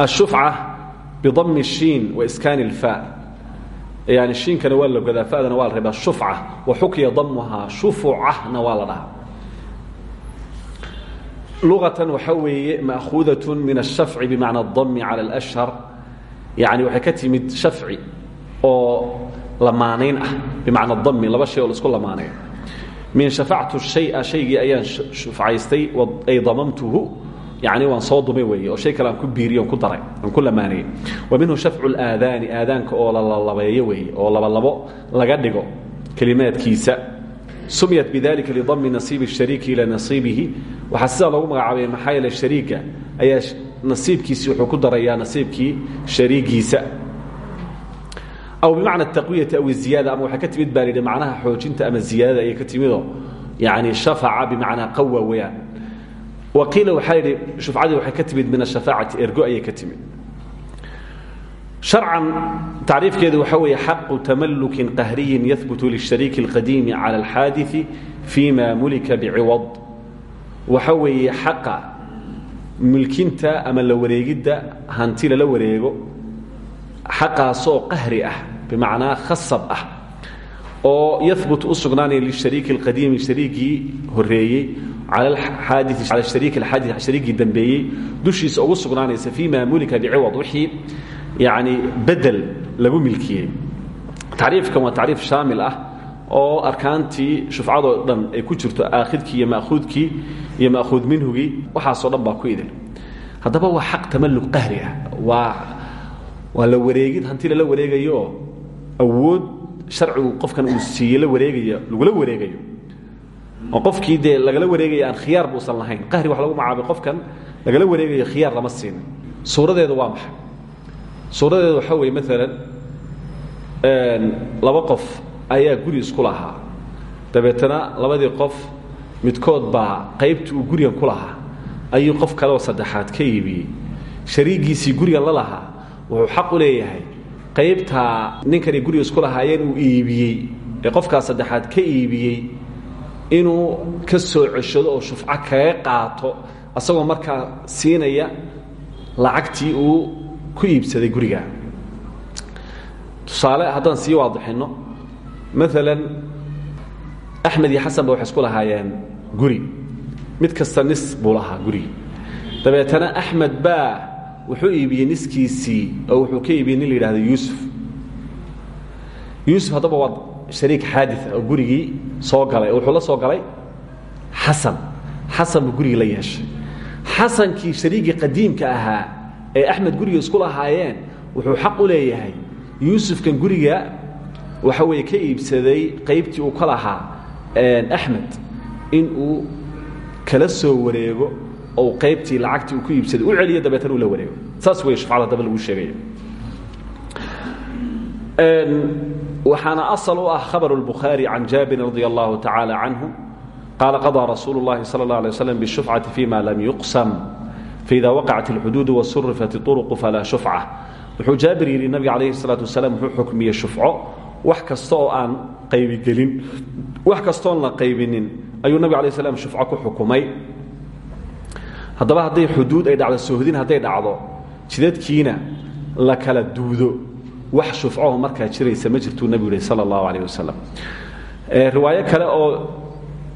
الشفعة بضم الشين وإسكان الفاء يعني الشين كان ولا قذا فاء نوال ربا الشفعة وحكي ضمها شفعة نوال لها لغة وحوي مأخوذة من الشفع بمعنى الضم على الأشهر يعني وحكتي من شفعي أو لمانين بمعنى الضم لبا شيء ولا اسكو لمانين من شفعت الشيء شيء أيان شفعيستي أي ضممته يعني waan soo dumay weeye oo shay kale aan ku biiriyo ku daray aan ku lamaanay wa minhu shaf'u al-aadaan aadaanka oo la labayo weeye oo laba labo laga dhigo kalimaadkiisa sumiyat bidalika li dhammi nasib ash-shariik ila nasibihi waxa sida lagu magacaabay maxaa yeelay shariika ayaa nasiibkiisi wuxuu ku darayaa nasiibkii shariigiisa aw bimacna at-taqwiyah aw az-ziyada ama waxa ka timid baalida macnaha xoojinta ama ziyadada ay ka timido yani shafa'a bimacna qawwa wayaan وقيل waxaa yidhi shufcadii waxay ka timid min الشhaفاacati ergo ayay ka timid شharcan tacriifkeedu waxa weeye xaqu tamaluki qahriyi yahbutu lلشhariiki الqadiimi calى الxaadiثi فيma mulika bciwad waxa weeye xaqa milkinta ama la wareegidda hanti lala wareego xaqaasoo qahri ah bimacnaa khasab ah oo yahbut u sugnaanaya lishariiki اlqadiimi shariigii horeeyey shariigii dambeeyey dushiisa ugu sugnaanaysa fii ma mulika biciwad wixii yani bedel lagu milkiyey tacriifkan waa tacriif shaamil ah oo arkaantii shufcadoo dhan ay ku jirto aakhidkii iyo maahuudkii iyo maahuud minhugii waxaasoo dhan baa ku idil haddaba waa xaq tamalluq qahri ah waa waa la wareegid hanti lala wareegayo awood sharcigu qofkan uu siiye la wareegaya lagula wareegayo qofkii dee lagala wareegaya aan khiyaar buusan lahayn qahri wax lagu magacaabay qofkan lagala wareegayo khiyaar lama siinin suuradeedu waa maxay? Suuradeedu waxaa weeye maalan laba qof ayaa guri isku lahaa. Dabeetana labadii qof midkood baa qaybtii uu gurigan ku lahaa. Ayuu qof kaleoo saddexaad ka iibiyey shariigiisii gurigan la lahaa wuxuu xaq u leeyahay qaybtaa ninkanay guriga isku lahaayeen uu iibiyey ee qofkaas saddexaad ka iibiyey inuu ka soo ceshado oo shufco kaga qaato asagoo markaa siinaya lacagtii uu ku iibsaday guriga. Tusaale haddaan sii waadixinno maalan axmed iyo xasan ba waxay isku guri. Mid kasta nis buu lahaa gurigi dabeetana axmed wuxuu iibiyey niskiisii oo wuxuu ka iibiyey nin la yidhahdo yuusuf. Yuusuf shariik xaadi oo gurigii soo galay wuxuu la soo galay xasan. Xasan buu gurigii la yeeshay. Xasankii shariigii qadiimka ahaa ee axmed guriga isku lahaayeen wuxuu xaq u leeyahay yuusufkan guriga waxa weeye ka iibsaday qaybtii uu ka lahaa axmed in uu kala soo wareego ou qaybtii lacagtii uu ku iibsaday. U celiyo dabeetana uu la wareego. Saas wey shufcada daba lagu sheegaya waxaana asal u ah khabar الbukhaari can jaabirin radi allahu tacaala canhu qaala qaضىa rasuulu اllahi salى اlه alيه wslam bالshufcati fima lam yuqsam faida waqacat اlxuduudu wasurifat اطuruqu falaa shufca wuxuu jaabir yidhi nabiga calayhi الsalaatu wasalaam wuxuu xukmiyey shufco wax kasta oo aan qaybigelin wax kastoon la qaybinin ayuu nabig alay slam shufco ku xukumay haddaba hadday xuduud ay dhacdo sohdin hadday dhacdo jidadkiina la kala duudo wax shufcaho markaa jiraysa ma jirtuu nebigu yihi sala allahu alayh wasalam riwaayo kale oo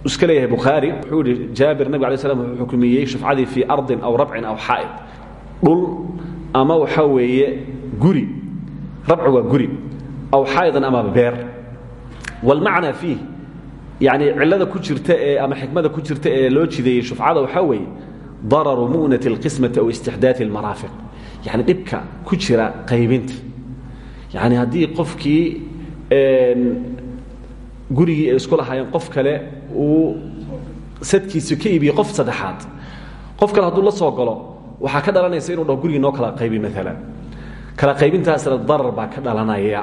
iska leeyahay bukhaari wuxuu yihi jaabir nabig alay slam wuxuu xukmiyey shufcadii fii ardin aw rabcin aw xaa'id. Dhul ama waxaa weeye guri rabci waa guri aw xaa'idan ama beer. Walmacnaa fiih yani cilada ku jirta ee ama xikmada ku jirta ee loo jideeyey shufcada waxaa weeye dararu mu'nati اlqismati aw istixdaai اlmaraafiq yani dhibka ku jira qaybinta yani haddii qofkii gurigii ay isku lahaayeen qof kale uu sadkiisa ka iibiyey qof saddexaad. Qof kale hadduu la soo galo waxaa ka dhalanaysa inuu dhaho gurigii noo kala qaybi maalan kala qaybintaasna darar baa ka dhalanaya.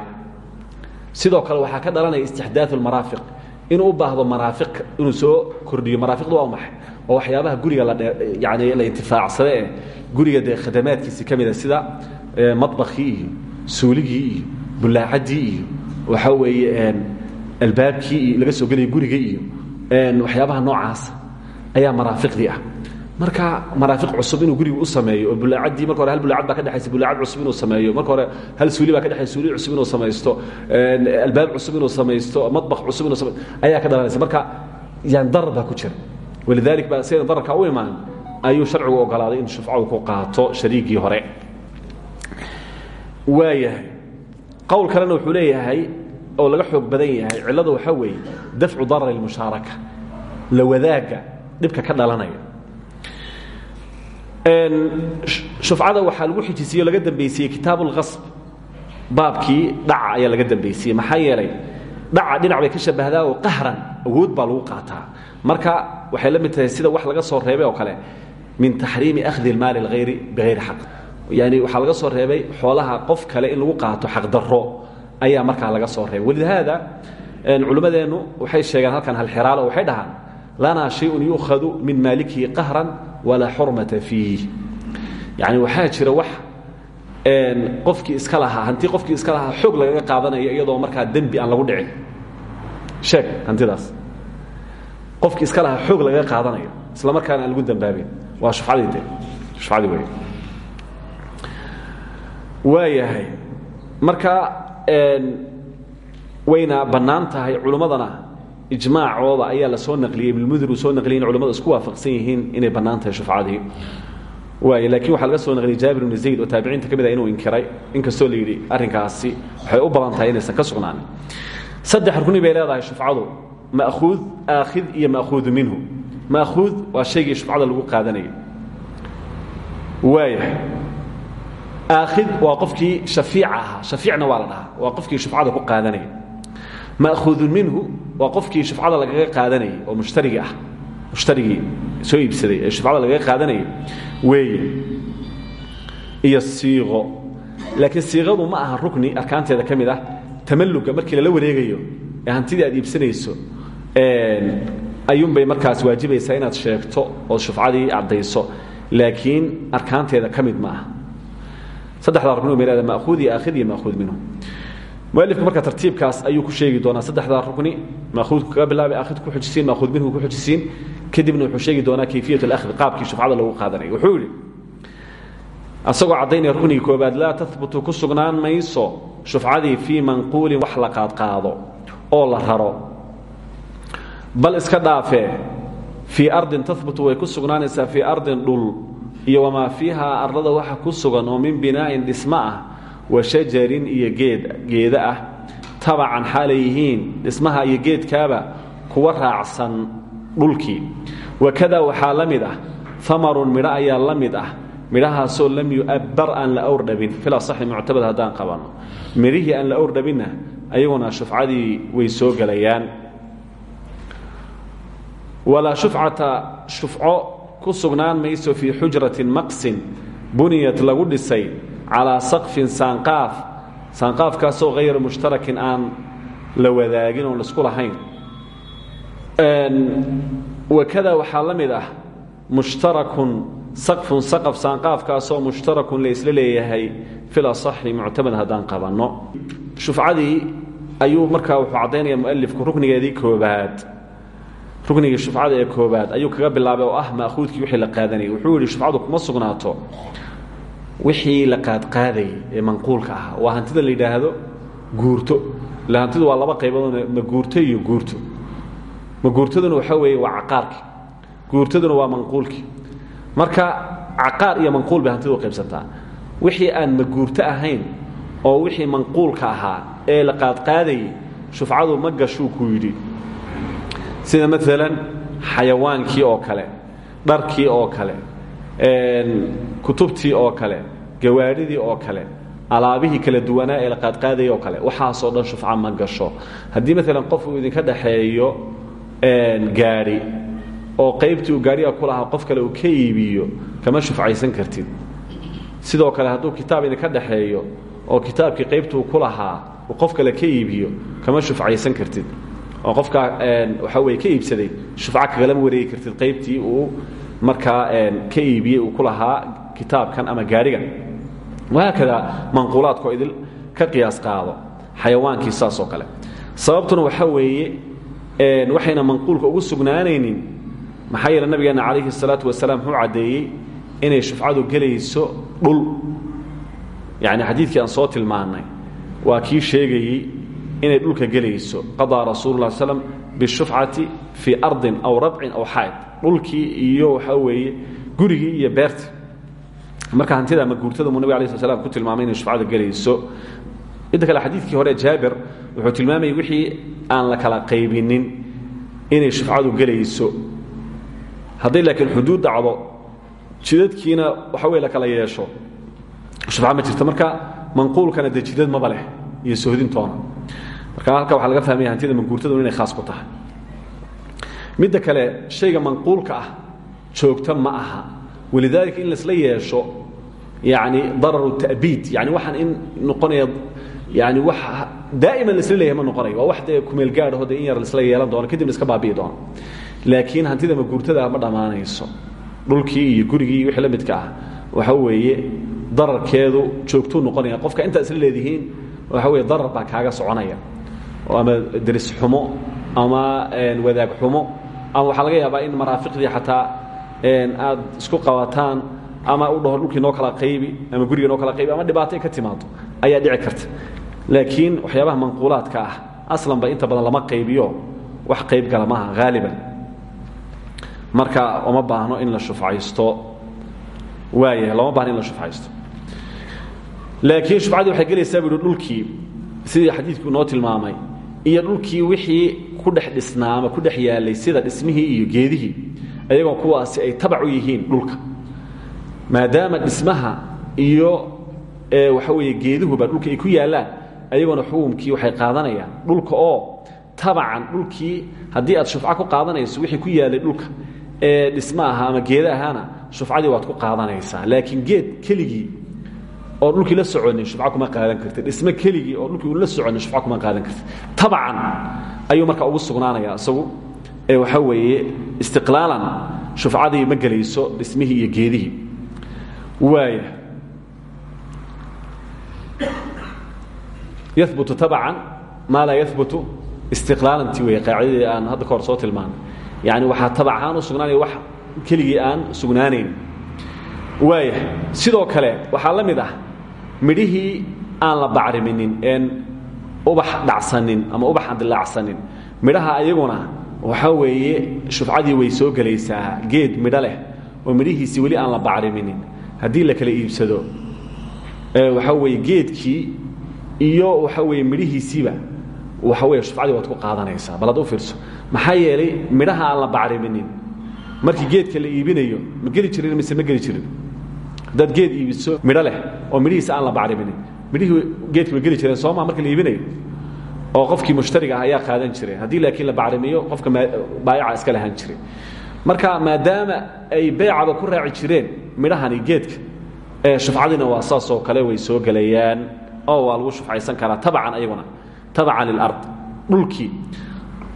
Sidoo kale waxaa ka dhalanaya istixdaau lmaraafiq inuu baahdo maraafiq inuu soo kordhiyo. Maraafiqdu waa maxay? Oo waxyaabaha guriga yani la intifaacsada ee guriga dee khadamaadkiisi ka mida sida madbakii suuligii iyo bullaacadii iyo waxaa weeye albaabkii iyo laga soo gelaya guriga iyo waxyaabaha noocaasa ayaa maraafiqdii ah. Marka maraafiq cusub inuu guriga u sameeyo oo bulaacadii marka hore hal bulaacad baa ka dhexaysa bulaacad cusub inuu sameeyo. Marka hore hal suuli baa ka dhexaysa suuli cusub inuu samaysto. Albaab cusub inuu samaysto madbakh cusub inuu samaysto ayaa ka dhalanaysa. Marka yani darar baa ku jira. Walidalik baa saydan dararka u imaan ayuu sharcigu ogolaaday in shufcadu ku qaato shariigii hore waayahay qowl kalena wuxuu leeyahay oo laga xoog badan yahay cillada waxaa weeye dafcu darari lmushaaraka la wadaagga dhibka ka dhalanaya shufcada waxaa lagu xijisiye o laga dambaysiiyey kitaab اlkasb baabkii dhaca ayaa laga dambaysiiyey maxaa yeelay dhaca dhinac bay ka shabahdaa oo qahran awood baa lagu qaataa marka waxay la mid tahay sida wax laga soo reebay oo kale min taxriimi akhdi اlmaali اlhayri bihayri xaq yani waxaa laga soo reebay xoolaha qof kale in lagu qaato xaqdaro ayaa markaa laga soo reebay. Walihaada culimmadeennu waxay sheegeen halkan halxiraalo waxay dhahaan lanaa shayun yuukhadu min maalikihi qahran walaa xurmata fiih yani waxaa jira wax qofkii iska lahaa hanti qofkii iska lahaa xoog lagaga qaadanayo iyadoo markaa dembi aan lagu dhicin. Sheeg hantidaas. Qofkii iska lahaa xoog lagaga qaadanayo isla markaana aan lagu dambaabin. Waa shufcadii de shufcadii wey waayahay marka wayna bannaan tahay culimmadana ijmaacooda ayaa la soo naqliyey ibnulmudir uu soo naqliyay in culamadu isku waafaqsan yihiin inay bannaan tahay shufcadii. Waay laakiin waxaa laga soo naqliyey jaabir ibnu zayd oo taabiciinta ka mid ah inuu inkiray inkastoo la yidhi arrinkaasi waxay u badan tahay inaysan ka sugnaanin saddex rukni bay leedahay shufcadu ma'khuud aakhid iyo ma'khuudu minhu. Ma'khuud waa shaygii shufcada lagu qaadanayay. Waayahay aakhid waa qofkii shafiica ahaa. Shafiicna waa la dhahaa. Ku qaadanaya ma'khuudun minhu waa qofkii shufcada lagaga qaadanayay oo mushtarigi ah. Mushtarigii soo iibsaday ee shufcada lagaga qaadanayay. Iyo siiqo. Laakiin siiqadu ma aha rukni arkaanteeda ka ah. Tamalluga markii lala wareegayo ee hantidii aad iibsanayso ayuunbay markaas waajibaysaa inaad sheegto ood shufcadii caddayso laakiin arkaanteeda ka ma aha saddexdaa rukni bay leedahay ma'khuud iyo aakhid iyo ma'khuud minhu. Mualifka marka tartiibkaas ayuu ku sheegi doonaa saddexdaa rukni maahuudku kaga bilaabay aakhid ku xujisiin maahuud minhu ku xujisiin. Kadibna wuxuu sheegi doonaa kayfiyat alahdi qaabkii shufcada lagu qaadanaya wuxuu yidhi asagoo caddaynaya koobaad laa tahbutu ku sugnaan mayso shufcadii fii manquulin wax la qaadqaado oo la raro. Bal iska dhaafee fii ardin tahbutu way ku sugnaanaysaa fii ardin dhul iyo wamaa fiihaa arlada waxa ku sugan oo min binaa'in dhismo ah wa shajarin iyo geed geeda ah tabacan xaalay yihiin dhismaha iyo geedkaaba kuwa raacsan dhulkii. Wakada waxaa la mid ah amarun midho ayaa la mid ah midhahaasoo lam yu'abbar aan la awrdhabin fil asaxi muctabad haddaan qabanno midhihii aan la awrdhabinna ayaguna shufcadii way soo gelayaan walaa shufcata shufco ku sugnaan mayso fii xujratin maqsin buniyat lagu dhisay calaa saqfin saanqaaf saanqaafkaasoo hayra mushtarakin aan la wadaagin oon la isku lahayn. Wakada waxaa la mid ah mushtarakun saqfun saqaf saanqaafkaasoo mushtarakun laysla leeyahay fil asaxi muctamad haddaan qabanno. Shufcadii ayuu markaa wuxuu caddaynaya mualifku ruknigeedii koobaad ruknigii shufcada ee koobaad ayuu kaga bilaabay oo ah ma'khuudkii wixii la qaadanayay. Wuxuu yidhi shufcadu kuma sugnaato. Wixii la qaadqaadayay ee manquulka ah waa hantida la yidhaahdo guurto. Ila waa laba qaybood maguurto iyo guurto. Maguurtaduna waxaa weeye waa caqaarki guurtaduna waa manquulkii. Marka caqaar iyo manquul bay hantidu qaybsantaa. Wixii aan maguurto ahayn oo wixii manquulka ahaa ee la qaadqaadayay shufcadu ma gashuu ku yidhi sida maalan xayawaankii oo kale dharkii oo kale kutubtii oo kale gawaadhidii oo kale alaabihii kala duwanaa ee la qaadqaadayay oo kale waxaasoo dhan shufca ma gasho. Haddii maalan qof uu idinka dhaxeeyo gaadhi oo qaybtii uu gaariga ku lahaa qof kale uu ka iibiyo kama shufcaysan kartid. Sidoo kale hadduu kitaab idinka dhexeeyo oo kitaabkii qaybtuu ku qof kale ka iibiyo kama shufcaysan kartid oo qofkaa waxaa weye ka iibsaday shufco kagalama wareegi kartid. Qaybtii uu markaa ka iibiyey uu ku lahaa kitaabkan ama gaarigan wahaakada manquulaadkoo idil ka qiyaas qaado xayawaankii saas oo kale. Sababtuna waxaa weeye waxayna manquulka ugu sugnaanaynin maxaa yeele nabigeena calayhi الsalaatu wasalaam wuxuu caddeeyey inay shufcadu gelayso dhul. Yani xadiidkii aan soo tilmaannay waa kii sheegayey inay dhulka gelayso. Qadaa rasuulu lah slm bishufcati fii ardin aw rabcin aw xayd. Dhulkii iyo waxaa weeye gurigii iyo beertii marka hantida ama guurtada muu nabig slam ku tilmaamay inay shufcada gelayso. Inta kale xadiidkii hore jaabir wuxuu tilmaamayay wixii aan la kala qaybinin inay shufcadu gelayso. Hadday laakiin xuduud dhacdo jidadkiina waxa wey la kala yeesho. Shufca ma jirto. Marka manquulkana dee jidad maba leh iyo sohdintoona marka halka waxaa laga fahmaya hantida manguurtadu inay khaas ku tahay. Midda kale shayga manquulka ah joogto ma aha. Walidaalika in laisla yeesho yani dararu ta'biid yani waxaan in noqonaya yani wax daa'iman laisla leeyahay ma noqonayo. Waa wax dee kumeel gaadhaho dee in yar laisla yeelan doono kadibna iska baabi'i doono. Laakiin hantida maguurtada ma dhammaanayso. Dhulkii iyo gurigii iyo la midka ah waxa weeye dararkeedu joogtuu noqonaya. Qofka intaa isla leedihiin waxa weye darar baa kaaga soconaya ama deris xumo ama wadaag xumo. Ama waxaa laga yaabaa in maraafiqdii xataa aad isku qabataan ama u dhaho dhulkii noo kala qaybi ama gurigii noo kala qaybi ama dhibaato ka timaado ayaa dhici karta. Laakiin waxyaabaha manquulaadka ah aslanba inta badan lama qaybiyo wax qayb gala maaha haaliban marka uma baahno in la shufcaysto. Waaya lama baahno in la shufcaysto. Laakiin shufcadii waxay gelaysaa bu uhi dhulkii sidii xadiidku inoo tilmaamay iyo dhulkii wixii ku dhex dhisnaa ama ku dhex yaalay sida dhismihii iyo geedihii ayagoo kuwaasi ay tabac u yihiin dhulka. Maadaama dhismaha iyo waxa weeye geeduhuba dhulka ay ku yaallaan ayagoona xukumkii waxay qaadanayaan dhulka oo tabacan dhulkii haddii aad shufco ku qaadanayso wixii ku yaalay dhulka ee dhisma ahaa ama geeda shufcadii waad ku qaadanaysaa. Laakiin geed keligii oo dhulkii la soconin shufco kuma qaadan kartid. Dhisme keligii oo dhulkii la soconin shufco kuma qaadan kartid. Tabacan ayuu marka ugu sugnaanaya isagu ee waxaa weeye istiqlaalan shufcadii ma gelayso dhismihii iyo geedihii. Waaya yahbutu tabacan maa laa yahbutu istiqlaalantii wey qaacidadii aan hadda ka hor soo tilmaanay. Yani waxaa tabacahaan u sugnaanaya wax keligii aan sugnaanayn waaya sidoo kale waxaa la mid ah midhihii aan la bacriminin een ubax dhacsanin ama ubax aan dilaacsanin midhaha ayaguna waxaa weeye shufcadii way soo gelaysaa geed midho leh oo midhihiisii weli aan la bacriminin haddii la kala iibsado waxaa weeye geedkii iyo waxaa weeye midhihiisiiba waxa weeye shufcadii waad ku qaadanaysaa. Bal had u fiirso maxaa yeelay midhaha aan la bacriminin markii geedka la iibinayo ma geli jirin mise ma geli jirin haddaad geed iibiso midho leh oo midhihiisa aan la bacriminin midhihii geedka ma geli jireen sooma marka la iibinayo oo qofkii mushtariga ah ayaa qaadan jiray. Haddii laakiin la bacrimiyo qofka baayaca iska lahaan jiray. Marka maadaama ay beecaba ku raaci jireen midhahani geedka shufcadina waa saasoo kale way soo gelayaan oo waa lagu shufcaysan karaa tabacan ayaguna tabacan lilard dhulkii.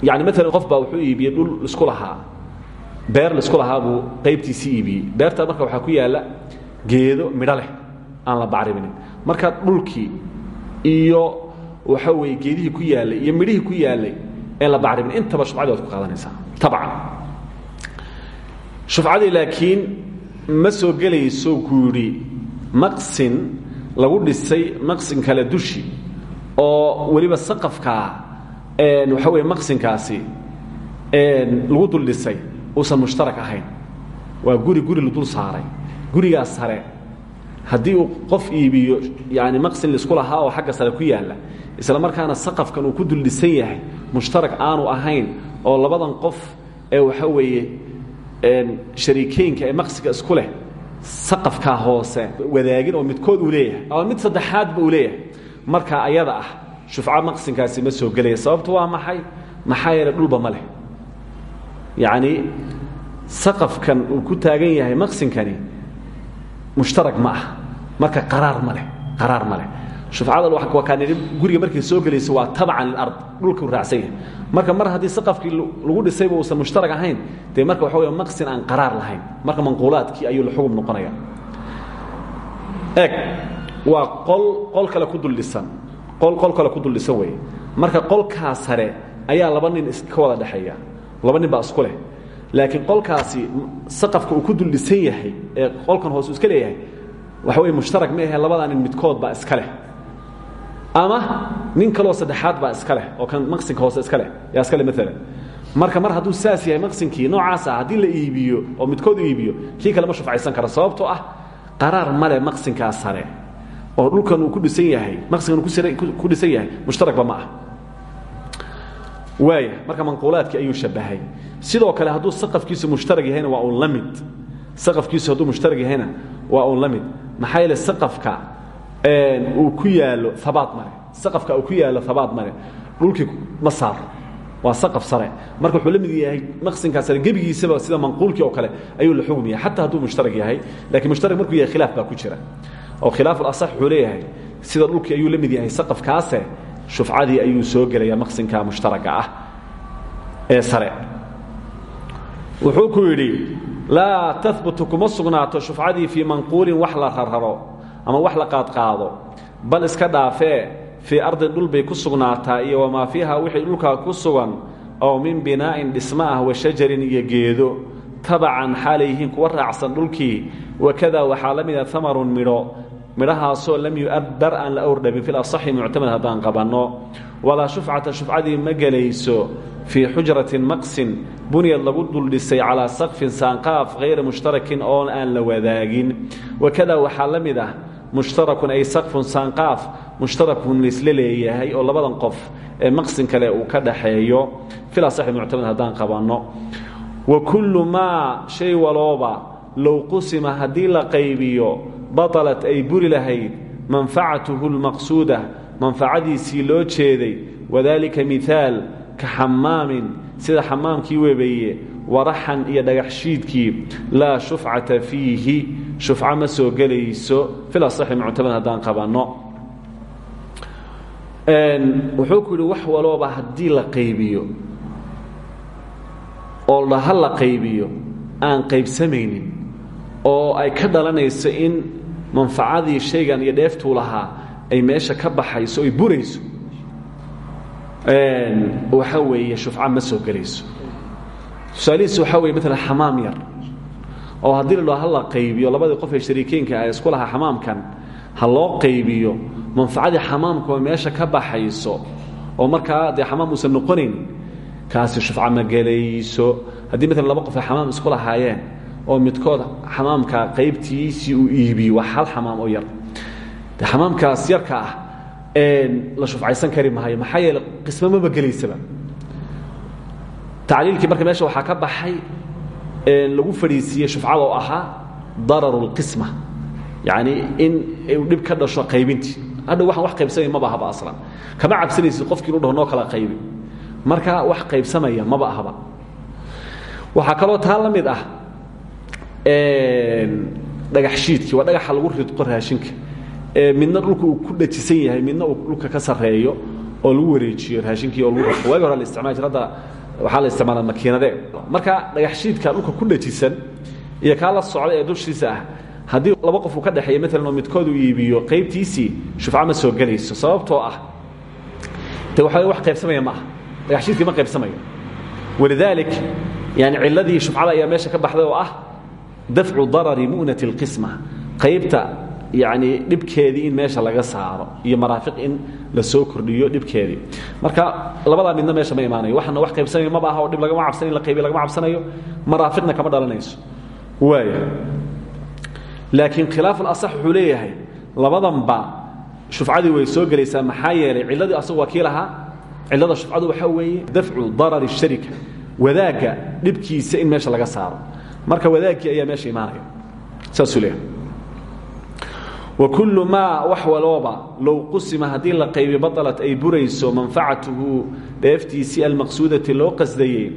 Yani maalan qof baa wuxuu iibiyey dhul isku lahaa beer la isku lahaa buu qaybtiisii iibiyey. Beerta marka waxaa ku yaalla geedo midho leh aan la bacriminin marka dhulkii iyo waxa weeye geedihii ku yaallay iyo midhihii ku yaallay ee la bacrimin intaba shufcadii waad ku qaadanaysaa tabcan. Shufcadii laakiin ma soo gelayso guuri maqsin lagu dhisay maqsin kale dushi oo weliba saqafkaa waxa weye maqsinkaasi lagu dul dhisay uusan mushtarak ahayn. Waa guri guri la dul saaray gurigaas sare. Haddii uu qof iibiyo yani maqsin la isku lahaa oo xagga sare ku yaalla isla markaana saqafkan uu ku dul dhisan yahay mushtarak aanu ahayn oo labadan qof ee waxa weeye shariikeynka ee maqsiga isku leh saqafkaa hoose wadaagin oo midkood uu leeyahay ama mid saddexaadba uu leeyahay. Marka ayada ah shufco maqsinkaasi ma soo gelaya sababtu waa maxay? Maxaa yeele dhulba ma leh. Yacni saqafkan uu ku taagan yahay maqsinkani mushtarag ma ah. Marka qaraar ma leh qaraar ma leh. Shufcada guriga markay soo gelayso waa tabcan lilard dhulkuu raacsan yahay. Marka mar haddii saqafkii lagu dhisayba uusan mushtarag ahayn dee marka waxa wey maqsin aan qaraar lahayn. Marka manquulaadkii ayuu la xugum noqonaya eeg waa qol qol kale ku duldhisan qol qol kale ku duldhisan weeye. Marka qolkaa sare ayaa laba nin ka wada dhexeeya. Laba nin baa isku leh laakiin qolkaasi saqafka uu ku duldhisan yahay ee qolkan hoose iska leeyahay waxa wey mushtarag ma ahe labadaa nin midkood baa iska leh. Ama nin kaloo saddexaad baa iska leh oo kan maqsinka hoose iska leh yaa iska leh maalan marka mar hadduu saas yahay maqsinkii noocaas ah haddii la iibiyo oo midkood iibiyo kii kale ma shufcaysan kara sababtoo ah qaraar male maqsinkaa sare oo dhulkan uu ku dhisan yahay maqsinkan ku dhisan yahay mushtaragba ma ah. Waaya marka manquulaadkii ayuu shabahay sidoo kale hadduu saqafkiisu mushtarag yahayna waa uun la saqafkiisu hadduu mushtarag yahayna waa uun la mid. Maxaa yeele saqafka uu ku yaalo abaad male saqafka uu ku yaalo habaad male dhulkii ma saaro. Waa saqaf sare. Marka wuxuu la yahay maqsinkaa sare gebigiisaba sida manquulkii oo kale ayuu la xugm yahay xataa hadduu yahay. Lakiin mushtarag markuu yahay khilaaf baa ku jira. Oo khilaafulasax wuxuu leeyahay sida dhulkii ayuu la yahay saqafkaase shufcadii ayuu soo gelaya maqsinka mushtaraga ah ee sare wuxuu ku yidhi laa tahbutu kuma sugnaato shufcadii fii manquulin wax la rarraro ama wax la qaadqaado bal iska dhaafee fii ardin dhul bay ku sugnaataa iyo wamaa fiiha wixii dhulkaa ku sugan oo min binaa'in dhismo ah wa shajarin iyo geedo tabacan xaalay kuwa raacsan dhulkii wakada waxaa la mida amarun midho midhahaasoo lam yu'abar aan la awrdhabin fil asaxi muctamad haddaan qabanno walaa shufcata shufcadii ma gelayso fii xujratin maqsin bunyad lagu duldhisay calaa saqfin saanqaaf hayra mushtarakin oon aan la wadaagin. Wakada waxaa la mid ah mushtarakun ay saqfun saanqaaf mushtarakun laisla oo labadan qof ee maqsin kale uu ka dhaxeeyo. Fil asaxi muctamad haddaan qabanno wa kullu maa shay walooba low qusima haddii la qaybiyo batalat ay buri lahayd manfacatuhu lmaqsuuda manfacadiisii loo jeeday. Wadaalika miaal ka xamaamin sida xamaamkii webeeye waraxan iyo dhagaxshiidkii laa shufcata fiihi shufco ma soo gelayso. Fil asaxi muctamad haddaan qabanno. Wuxuu ku yidhi wax walooba haddii la qaybiyo oo ha la qaybiyo aan qaybsamaynin oo ay ka dhalanayso in manfacadii shaygan iyo dheeftuu lahaa ay meesha ka baxayso oy burayso. Waxa weeye shufca ma soo gelayso. Tusaalihiis waxaa weye maalan xamaam yar oo haddii la ha la qaybiyo labadii qof ee shariikeynka ah isku lahaa xamaamkan ha loo qaybiyo manfacadii xamaamkao meesha ka baxayso oo markaa dee xamaam uusan noqonayn kaasi shufca ma gelayso. Haddii maalan laba qof ay xamaam isku lahaayeen oo midkood xamaamka qaybtiisii uu iibiyo. Waa hal xamaam oo yar. Xamaamkaas yarka ah la shufcaysan kari maayo. Maxaa yeele qismo maba gelaysaba. Marka meesha waxaa ka baxay lagu fadhiisiiyey shufcada oo ahaa dararu اlqisma yacni in uu ka dhasho qaybintii hadha waxaan wax qaybsamaya maba ahaba aslan. Kama cabsanaysid qofkii inu dhaho kala qaybi. Marka wax qaybsamaya maba ahaba. Waxaa kaloo taa ah dhagaxshiidkii waa dhagaxa lagu ridqo raashinka. Midna dhulka uu ku dhajisan yahay midna uu dhulka ka sarreeyo oo lagu wareejiyo raashinkii oo lagu ridqo waagi hore la isticmaali jir hadda waxaa la isticmaala makiinade. Marka dhagaxshiidka dhulka ku dhajisan iyo kaa la socda ee dushiisa ah haddii laba qof uu ka dhexeeya maalan oo midkood uu iibiyo qaybtiisii shufca ma soo gelayso. Sababtoo ah de waxa wax qaybsamaya ma aha. Dhagaxshiidkii ma qaybsamayo. Walidaalik yani ciladii shufcada ayaa meesha ka baxday oo ah dafcu darari munat اlqisma qaybta yani dhibkeedii in meesha laga saaro iyo maraafiq in la soo kordhiyo dhibkeedii marka labadaa midna meesha ma imaanayo waxana wax qaybsanayo ma baha oo dhib lagama cabsanayo in la qaybiy lagama cabsanayo maraafiqna kama dhalanayso waaya laakiin khilaaf alasax wuxuu leeyahay labadanba shufcadii way soo gelaysaa maxaa yeelay ciladii asagu waa kii lahaa cilada shufcadu waxaa weeye dafcu darari sharika wadaagga dhibkiisa in meesha laga saaro marka wadaagii ayaa meesha imaanaya. Saasuu leeyahay. Wa kullu maa wax walooba low qusima haddii la qaybi batalat ay burayso manfacatuhu dheeftiisii almaqsuudati loo qasdayey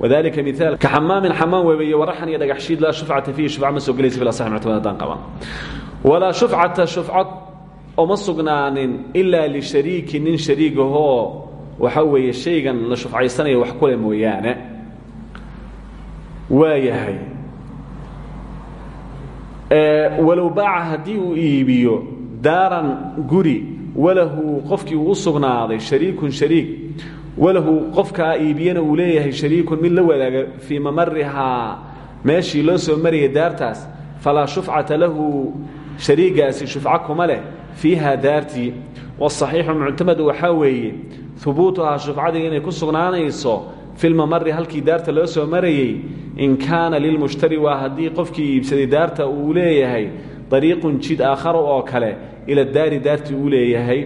wadalika miaal ka xamaamin xamaan weebeeye waraxan iyo dhagaxshiid laa shufcata fiihi shufca ma soo gelaysa ila saxi muctamad haddaan qabaan walaa shufcata shufcad oma sugnaanin ilaa lishariiki nin shariigahoo walow baaca haddii uu iibiyo daaran guri walahu qofkii uu u sugnaaday shariikun shariik walahu qofkaa iibiyana uu leeyahay shariikun mid la wadaaga fii mamarihaa meeshii loo soo marayay daartaas falaa shufcata lahu shariigaasi shufco kuma leh fiiha daartii. Wasaxiixu muctamadu waxaa weeye hubuutuhaa shufcadii inay ku sugnaanayso fi lmamari halkii daarta loo soo marayey in kaana lilmushtari waa haddii qofkii iibsaday daarta uu leeyahay dariiqun jid aakhara oo kale ila daari daartii uu leeyahay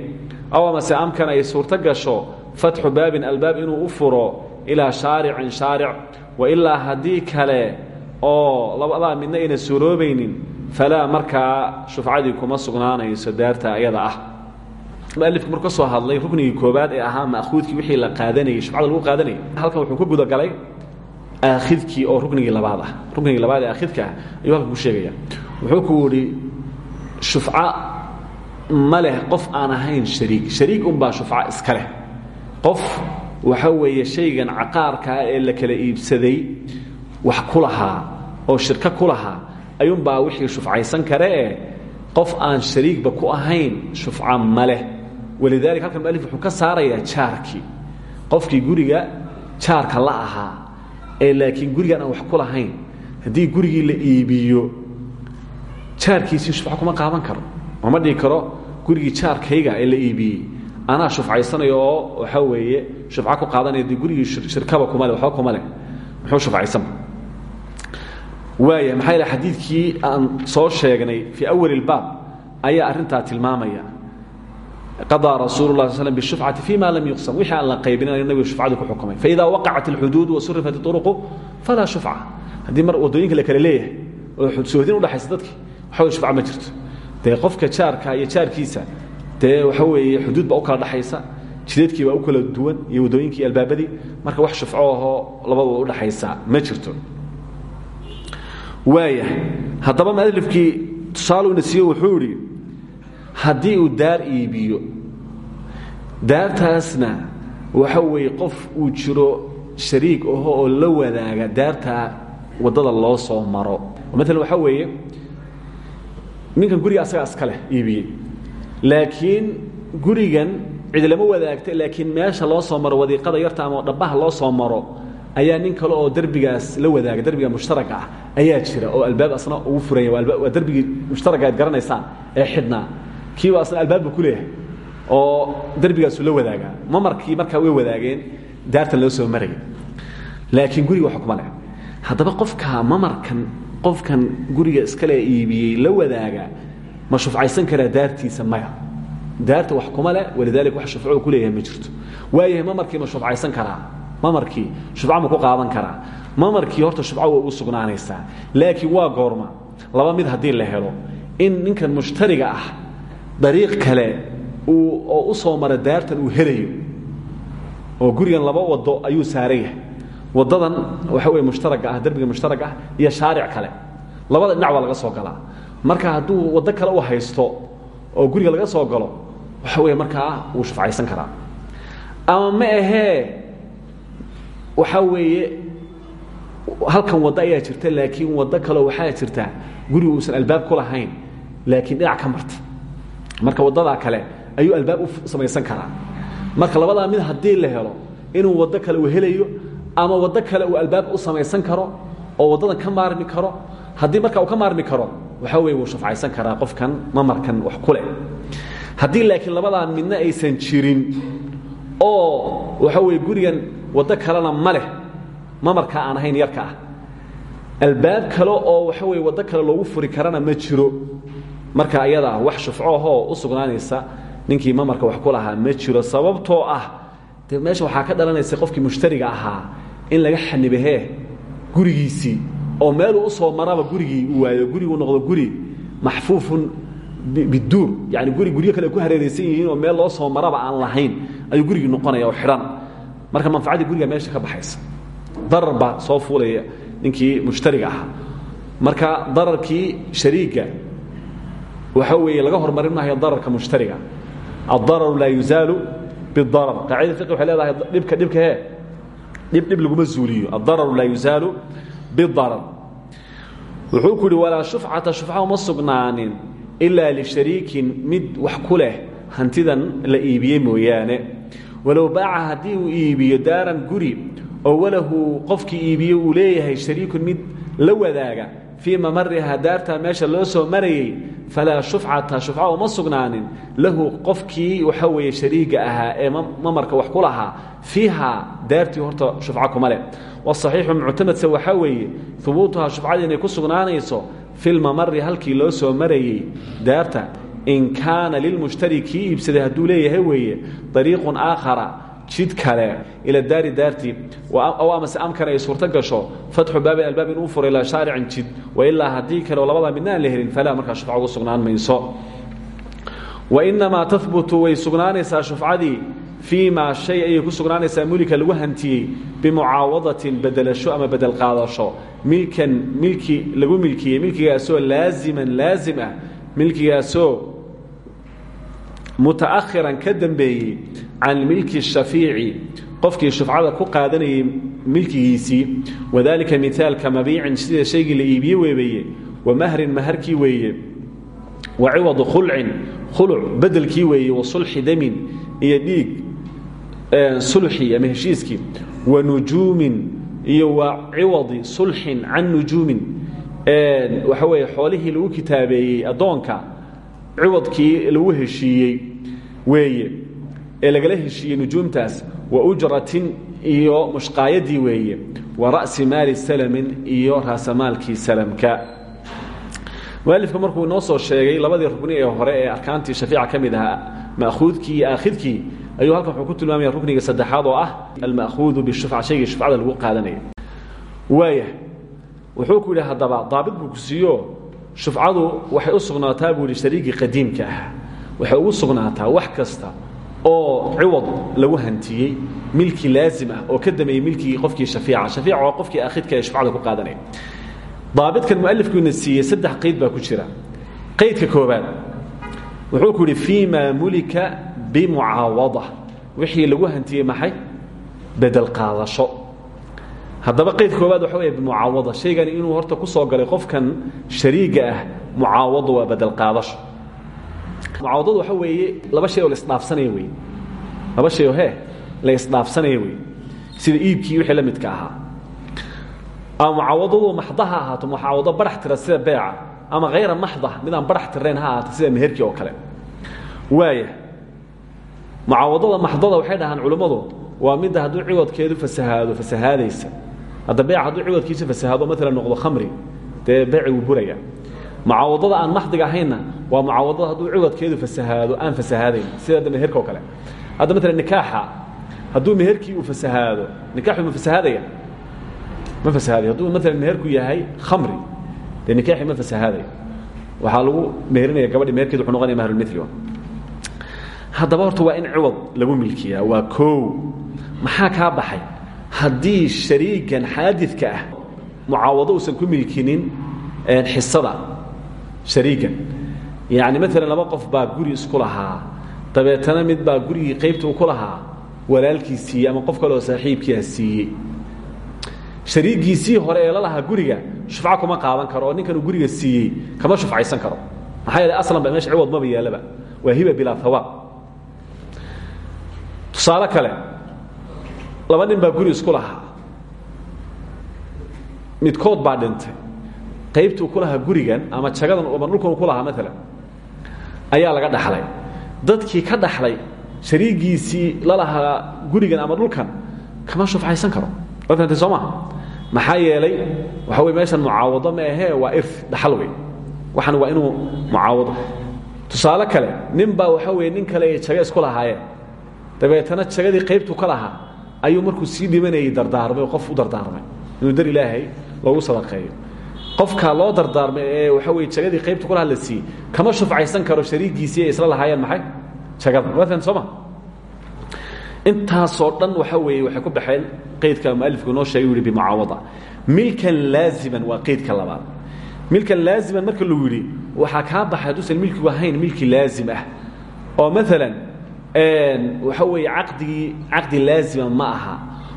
aw amase amkan ay suurto gasho fatxu baabin albaab inuu u furo ilaa shaaricin shaaric wa ilaa haddii kale oo labadaa midna ayna suuroobaynin falaa markaa shufcadii kuma sugnaanayso daarta ayada ah mualifku markuu ka soo hadlay ruknigii koobaad ee ahaa maahuudkii wixii la qaadanayey shufcada lagu qaadanayay halkan wuxuu ka gudagalay aakhidkii oo ruknigii labaad ah. Ruknigii labaad ee aakhidka ayuu halkan ku sheegaya. Wuxuu ku yidhi shufco ma leh qof aan ahayn shariig shariig unbaa shufco iska leh. Qof waxa weeye shaygan caqaarkaa ee la kala iibsaday wax ku oo shirko ku lahaa ayuunbaa wixii shufcaysan karee qof aan shariigba ku ahayn shufco ma leh walidaalika halkan mualif wuxuu ka saarayaa jaarkii. Qofkii guriga jaarka la ahaa ee laakiin gurigan wax ku lahayn haddii gurigii la iibiyo jaarkiisii shufco kuma qaadan karo. Ooma dhigi karo gurigii jaarkayga ee la iibiyey. Anaa shufcaysanayo oo waxaa weeye shufco ku qaadanaya dee gurigii shirkaba kuma le waxba kuma leh. Muxuu shufcaysanba waaya maxaa yaele xadiidkii aan soo sheegnay fii awali اlbaab ayaa arrintaa tilmaamaya qaضىa rasuul الlah sl slm bالshufcati fيma lam yuqsam wixii aan la qaybinin nabigu shufcadii ku xukumay faإida waqacat اlxuduud wasurifat اطرqu falaa shufca haddii mar waddooyinka la kale leeyahay oo sohdin udhaxaysa dadki waxaw shufca ma jirto dee qofka jaarka iyo jaarkiisa dee waxa weeye xuduud baa u kala dhaxaysa jidadkii baa u kala duwan iyo waddooyinkii albaabadii marka wax shufco ahoo labadooda udhaxaysa ma jirto waaya haddaba mualifkii tusaaluuna siiye wuxuu idhi haddii uu daar iibiyo daartaasna waxa weeye qof uu jiro shariig aho oo la wadaaga daartaa waddada loo soo maro. Maalan waxaa weeye ninkan guriga asaga iska leh laakiin gurigan cidi lama wadaagta laakiin meesha loo soo maro wadiiqada yarta ama dhabbaha loo soo maro ayaa nin kale oo derbigaas la wadaaga derbiga mushtaraka ah ayaa jira oo albaab asna ugu furanya waa derbigii mushtaraka aad garanaysaan ee xidhnaa kiiba asna albaabba ku leeyahay oo derbigaasu la wadaagaa mamarkii markaa way wadaageen daartan loo soo maraya laakiin guriga wax kuma leh. Haddaba qofka mamarkan qofkan guriga iskale iibiyey la wadaaga ma shufcaysan karaa daartiisa maya. Daarta wax kuma leh walidaalika wax shufcuu ku leeyahay ma jirto. Waayahay mamarkii ma shufcaysan karaa? Mamarkii shufca ma ku qaadan karaa? Mamarkii horta shufca way u laakiin waa goorma. Laba mid haddii la helo in ninkan mushtariga ah dariiq kale oo u soo mara daartan uu helayo oo gurigan laba wado ayuu saaran wadadan waxa wey mushtaraga ah derbiga mushtarag ah iyo shaaric kale. Labada dhinac waa laga soo galaa marka hadduu waddo kale u haysto oo guriga laga soo galo waxa wey markaa wuu shufcaysan karaa. Ama ma ahee waxaa weeye halkan waddo ayaa jirta laakiin waddo kaleo waxaa jirta guri uusan albaab ku lahayn laakiin dhinac ka marta marka waddadaa kale ayuu albaab u samaysan karaa. Marka labadaa mid haddii la helo inuu waddo kale uu helayo ama waddo kale uu albaab u samaysan karo oo waddadan ka maarmi karo haddii marka uu ka maarmi karo waxaa weye wuu shufcaysan karaa qofkan mamarkan wax ku leh. Laakiin labadaa midna aysan jirin oo waxa weye gurigan waddo kalena ma leh mamarka aan ahayn yarka ah. Albaab kale oo waxa weye waddo kale loogu furi karana ma jiro marka ayadaa wax shufcohoo u sugnaanaysa ninkii mamarka wax ku ma jiro sababtoo ah meesha waxaa ka dhalanaysa qofkii mushtariga ahaa in laga xanibahee gurigiisii oo meeluu u soo maraba gurigii uu waayo guriguu noqdo guri maxfuufun biduur yani guri guryo kale ku hareeraysan yihiin oo meel loo soo maraba aan lahayn ayuu gurigii noqonaya oo marka manfacaddii guriga meesha ka baxaysa. Darar soo fuulaya ninkii mushtariga ahaa. Marka dararkii shariiga waxa weeye laga hormarin maayo dararka mushtariga. Addararu laa yuzaalu bidarar qaacida fiqi waxay leedahay dhibka dhibka hee. Dhib dhib laguma zuuliyo. Addararu laa yuzaalu bidarar wuxuu ku yidhi walaa shufcata shufca uma sugnaanin ilaa lishariikin mid wax ku hantidan la iibiyey mooyaane. Walow baaca haddii uu iibiyo daaran guri oo walahu qofkii iibiye uu leeyahay mid la wadaaga fii mamariha daartaa meesha loo soo marayey falaa shufcata shufca uma sugnaanin. Lahu qofkii waxa weeye shariiga ahaa ee mamarka wax ku lahaa fiihaa daartii horta shufca kuma leh. Wasaxiixu muctamadse waxaa weeye hubuutuhaa shufcadii inay ku sugnaanayso filmamari halkii loo soo marayey daarta in kaana lilmushtari kii iibsaday hadduu leeyahay weeye dariiqun aakhara jid kale ila daari daartii ow amase amkan ay suurto gasho fatxu baabin albaab inuu furo ilaa shaaricin jid wailaa haddii kale oo labadaa midna aan la helin falaa markaa ugu sugnaan mayso. Wainamaa tahbutu way sugnaanaysaa shufcadii fii maa shay ayay ku sugnaanaysaa mulika lagu hantiyey bimucaawadatin bedelasho ama bedel qaadasho. Milkan milki lagu milkiyey milkigaasoo laaziman laazim ah muta'akhiran ka can milki shafiici qofkii shufcada ku qaadanayay milkigiisii wadalika mihaalka mabiicin sida shaygii la iibiye weebeeye wa mahrin maharkii weeye wa ciwadu khulcin khuluc bedelkii weeye wa sulxi damin iyo dhiig sulxii ama heshiiskii wa nujuumin iyo wa ciwadi sulxin can nujuumin waxa weeye xoolihii lagu kitaabeeyey addoonka ciwadkii lagu heshiiyey weeye ee heshiiyey nujuumtaas wa ujratin iyo mushqaayadii weeye wa ra'si maali salamin iyo raasamaalkii salamka. Mualifka markuu inoo soo sheegay labadii rukni ee hore ee arkaantii shafiica ka mid iyo aakhidkii ayuu halkan wuxuu ku tilmaamaya rukniga saddexaad oo ah alma'khuudu bishufca shaygii shufcada lagu qaadanaya. Waaya wuxuu ku yidhi haddaba daabit buu ku siiyo shufcadu waxay u sugnaataa buu shariigii qadiimka ah waxay ugu sugnaataa wax kasta oo ciwad lagu hantiyey milki laazim ah oo ka dameeyey milkigii qofkii shafiica. Shafiica waa qofkii aakhidka ee shufcada ku qaadanaya daabitkan mualifkuina siiyey saddex qayd baa ku jira. Qaydka koobaad wuxuu ku yidhi fii maa mulika bimucaawada. Wixii lagu hantiyey maxay? Bedel qaadasho. Haddaba qayd koobaad waxa wey bimucaawada. Shaygani inuu horta ku soo galay qofkan shariiga ah mucaawado waa bedel qaadasho mucaawadadu waxa weeye laba shay oo la isdhaafsanaya wey laba shay oo he la isdhaafsanaya wey sida iibkii wixii la midka ahaa. Ama mucaawadadu maxda ha ahaato mucaawado barax tira sida beeca ama hayra maxda mid aan barax tirayn ha ahaato sida meherkii oo kale. Waaya mucaawadada maxdada waxay dhahaan culimmadu waa midda hadduu ciwadkeedu fasahaado fasahaadaysa. Hadda beec hadduu ciwadkiisu fasahaado maalan noqdo khamri dee beeci wuu buraya mucaawadada aan maxdiga ahaynna waa mucaawadada hadduu ciwadkeedu fasahaado aan fasahaadayn sida hadda meherka oo kale. Hadda maalan nikaaxa hadduu meherkii uu fasahaado nikaxu ma fasahaadaya? Ma fasahaadayo hadduu maalan meherku yahay khamri dee nikaaxi ma fasahaadayo waxaa lagu meherinaya gabadhi meherkeedu wuxuu noqonaya mahrulmithli haddaba horta waa in ciwad lagu milkiyaa waa koow maxaa kaa baxay? Haddii shariigan xaadidka ah mucaawado uusan ku milkinin xisada shariigan. Yacni maalan laba qof baa guri isku lahaa dabeetana mid baa gurigii qaybta uu ku lahaa walaalkii ama qof kaleoo saaxiibkiiha siiyey. Shariigiisii hore ee la lahaa guriga shufco kuma qaadan karo ninkan guriga siiyey kama shufcaysan karo. Maxaa yeele aslan ba meesha ciwad maba yaallaba. Waa hiba bilaa hawaab tusaale kale laba nin baa guri isku lahaa. Midkood baa dhintay qaybtuu ku lahaa gurigan ama jagadan ama dhulkan ku lahaa ayaa laga dhaxlay. Dadkii ka dhaxlay shariigiisii la lahaa gurigan ama dhulkan kama shufcaysan karo. Waa fahamtay soo maha maxaa yeelay waxa wey meeshan mucaawado ma ahee waa ir dhaxal wey waxan waa inuu mucaawado. Tusaale kale nin waxa weye nin kale ay jaga isku lahaayeen dabeetana jagadii qaybtu ka ayuu markuu sii dhimanayay dardaarmay qof u dardaarmay. Inuu dar ilaahay loogu sadaqeeyo qofkaa loo dardaarmay ee waxa weye jagadii qaybtu ka lahaa la siiyey kama shufcaysan karo shariigiisii ay isla lahaayeen maxay? Jagada. Waa fahamtay soo ma intaasoo dhan waxa weeye waxay ku baxeen qaydka mualifku inoo sheegay u yihi bimucaawada. Milkan laaziman waa qaydka labaad. Milkan laaziman marka lagu yidhi waxaa kaa baxay hadduusan milkigu ahayn milki laazim ah. Oo maalan waxa weeye caqdigii caqdi laazima ma aha.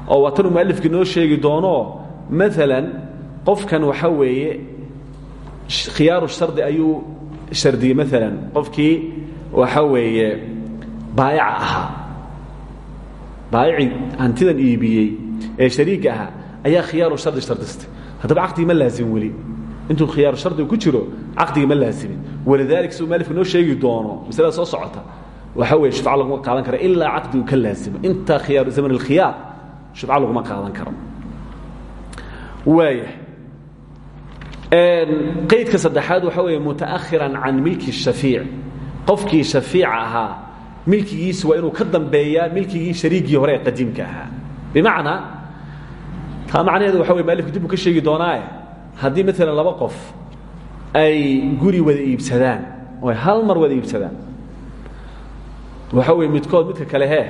Oo waa tanuu mualifku inoo sheegi doono maalan qofkan waxa weeye khiyaaru shardi ayuu shardiyey maalan qofkii waxa weeye baayaca ahaa. Baayicii hantidan iibiyey ee shariiga ahaa ayaa khiyaaru shardi shardistay. Haddaba caqdigii ma laazim weli. Intuu khiyaaru shardiga ku jiro caqdigii ma laazimin walidalik siduu mualifku inoo sheegi doono masalada soo socota waxa weye shufca laguma qaadan karo ilaa caqdigu ka laazimo. Intaa khiyaar zaman alkhiyaar shufca laguma qaadan karo. Waaya qaydka saddexaad waxa weeye muta'ahiran can milki shafiic. Qofkii shafiica ahaa milkigiisu waa inuu ka dambeeyaa milkigii shariigii hore ee qadiimka ahaa. Bimacnaa taa macnaheedu waxa wey maalifku dib uu ka sheegi doonaaye haddii maalan laba qof ay guri wada iibsadaan oo ay hal mar wada iibsadaan waxa weye midkood midka kale hee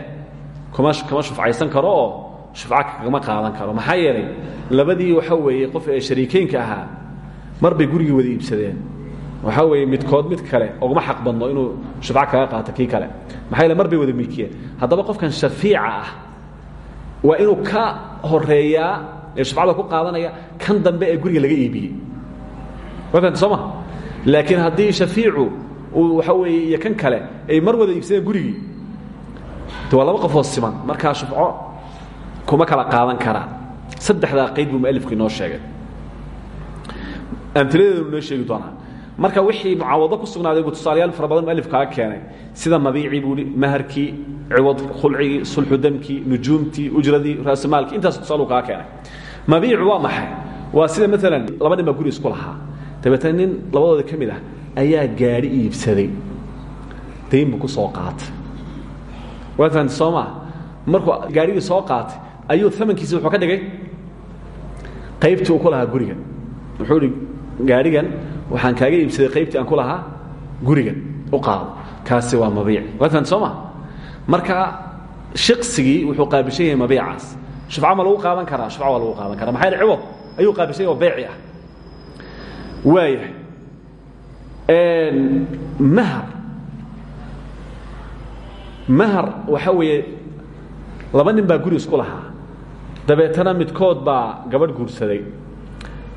kuma kama shufcaysan karo oo shufca kagama qaadan karo. Maxaa yeelay labadii waxa weeye qof ee shariikeynka ahaa mar bay gurigii wada iibsadeen. Waxaa weeye midkood mid kale oguma xaq badno inuu shufca kaga qaato kii kale. Maxaa yeele mar bay wada milkiyeen haddaba qofkan shafiica ah waa inuu ka horeeyaa ee shufcada ku qaadanaya kan dambe ee guriga laga iibiyey. Waa fahamta soo ma? Laakiin haddii shafiicu uu waxa weeye iyo kan kale ay mar wada iibsadeen gurigii de waa laba qofoo siman. Markaa shufco kuma kala qaadan karaan saddexdaa qayd buu mualifku inoo sheegay amtiladeedu noo sheegi doonaa. Marka wixii mucaawado ku sugnaaday buu tusaalayaal fara badan mualif keenay. Sida mabiicii buu maharkii ciwad khulcigii sulxu damkii nujuumtii ujradii raasimaalkii intaas tusaalu kaga keenay. Mabiicu waa maxay? Waa sida maalan laba nin guri isku lahaa. Dabeetana nin labadooda ka ah ayaa gaadhi iibsaday. Dayn buu ku soo qaatay. Waad fahamtay soo maa markuu soo qaatay ayuu amankiisi wuxuu ka dhigay? Qaybtii ku lahaa guriga. Wuxuu gaadhigan waxaan kaaga iibsaday qaybtii aan ku lahaa gurigan u qaado. Kaasi waa mabiic. Fahamtay soo ma? Marka shiqsigii wuxuu qaabilshan yahay mabiicaas. Shufca ma lagu qaadan karaa? Shufca waa lagu qaadan karaa. Maxaa yaele ciwad ayuu qaabilshan yahay oo beeci ah. Waayahay. Mahar. Mahar waxa weeye laba nin baa guri isku lahaa. Dabeetana midkood baa gabadh guursaday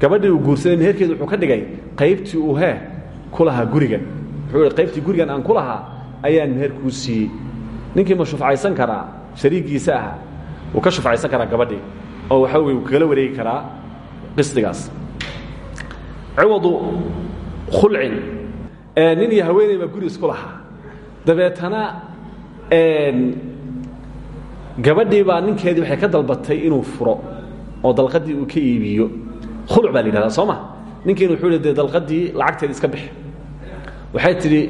gabadhii uu guursaday meherkeedu wuxuu ka dhigay qaybtii uu hee ku lahaa gurigan wuxuu ihi qaybtii gurigan aan ku lahaa ayaan meher kuu siiyey. Ninkii ma shufcaysan karaa? Shariigiisa ah wuu ka shufcaysan karaa gabadhii oo waxa weye wuu wareegi karaa qisdigaas ciwadu khulcin. Nin iyo haweeney baa guri isku lahaa. Dabeetana gabadhii baa ninkeedii waxay ka dalbatay inuu furo oo dalqadii uu ka iibiyo khuluc baa la yidhahdaa soo ma? Ninkiina wuxuu dee dalqadii lacagteeda iska bixi. Waxay tidhi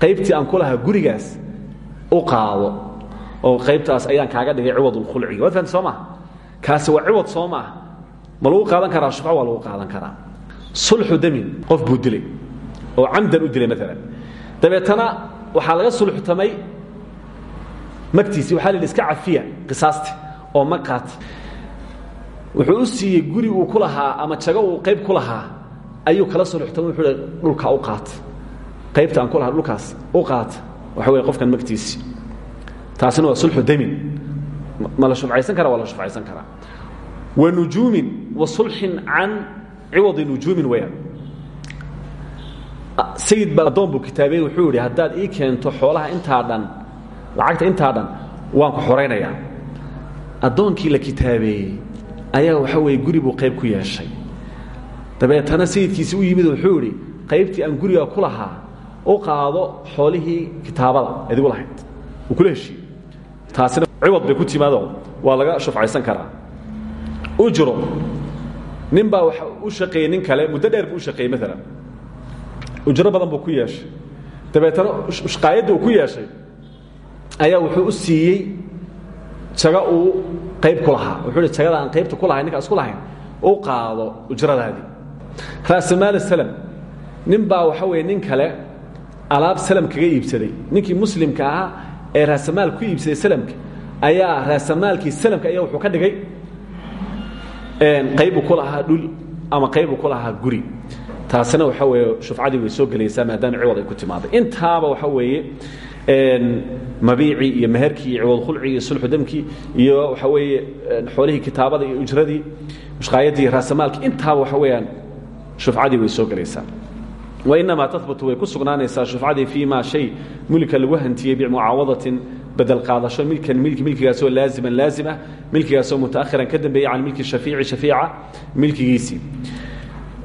qaybtii aan ku lahaa gurigaas u qaado oo qaybtaas ayaan kaaga dhigay ciwadulkhulciga waad fahamta soo maa kaasi waa ciwad soo maa ma lagu qaadan karaa shufco waa lagu qaadan karaa. Sulxu damin qof buu dilay oo camdan u dilay maalan dabeetana waxaa laga sulxtamay magtiisii waxa la yidhi iska cafiya qisaasti oo ma qaata wuxuu u guri uu ku lahaa ama jago uu qayb ku lahaa ayuu kala sulxtamay wuxuu hi dhulka u qaata qaybta aan ku lahaa dhulkaas u qaata waxa weye qofkan magtiisii taasina waa sulxu damin. Ma la shufcaysan karaa waa la shufcaysan wa nujuumin wa sulxin can ciwadi nujuumin weyaan sayid ba addoon buu wuxuu yidhi haddaad ii keento xoolaha intaa lacagta intaa waan ku xoraynayaa. Addoonkii la kitaabeeyey ayaa waxa weeye guri buu qayb ku yeeshay. Dabeetana sayidkiisi u yimid wuxuu yidhi qaybtii aan guriga ku lahaa u qaado xoolihii kitaabada adigu lahayd. Uu kula heshiiye taasina ciwad bay ku timaado. Waa laga shufcaysan karaa. Ujro nin baa u shaqeeyey nin kale muddo dheer buu u shaqeeyey maalan ujro badan buu ku yeeshay. Dabeetana shqaayadda uu ku yeeshay ayaa wuxuu u siiyey jago uu qayb ku lahaa. Wuxuu hi jagada aan qaybta ku lahay ninkaa isku lahayn u qaado ujradaadii. Raasamaal salam. Nin baa waxa weeye nin kale alaab salam kaga iibsaday. Ninkii muslimka ahaa ee raasamaal ku iibsaday salamka ayaa raasamaalkii salamka ayaa wuxuu ka dhigay qaybu ku lahaa dhul ama qaybu ku lahaa guri. Taasina waxa weeye shufcadii way soo gelaysaa maadaama ciwad ay ku timaaday intaaba waxa weeye mabiicii iyo meherkii iyo ciwad khulcii iyo sulxu damkii iyo waxa weeye xoolihii kitaabada iyo ujradii mushqaayadii iyo raasamaalkii intaaba waxa weeyaan shufcadii way soo gelaysaa wainamaa tahbutu way ku sugnaanaysaa shufcadii fii ma shay mulka lagu hantiyey bimucaawadatin bedel qaadasho milkan milki milkigaasoo laaziman laazim ah milkigaasoo mutaakhiran ka dambeeyey can milki shafiici shafiica milkigiisii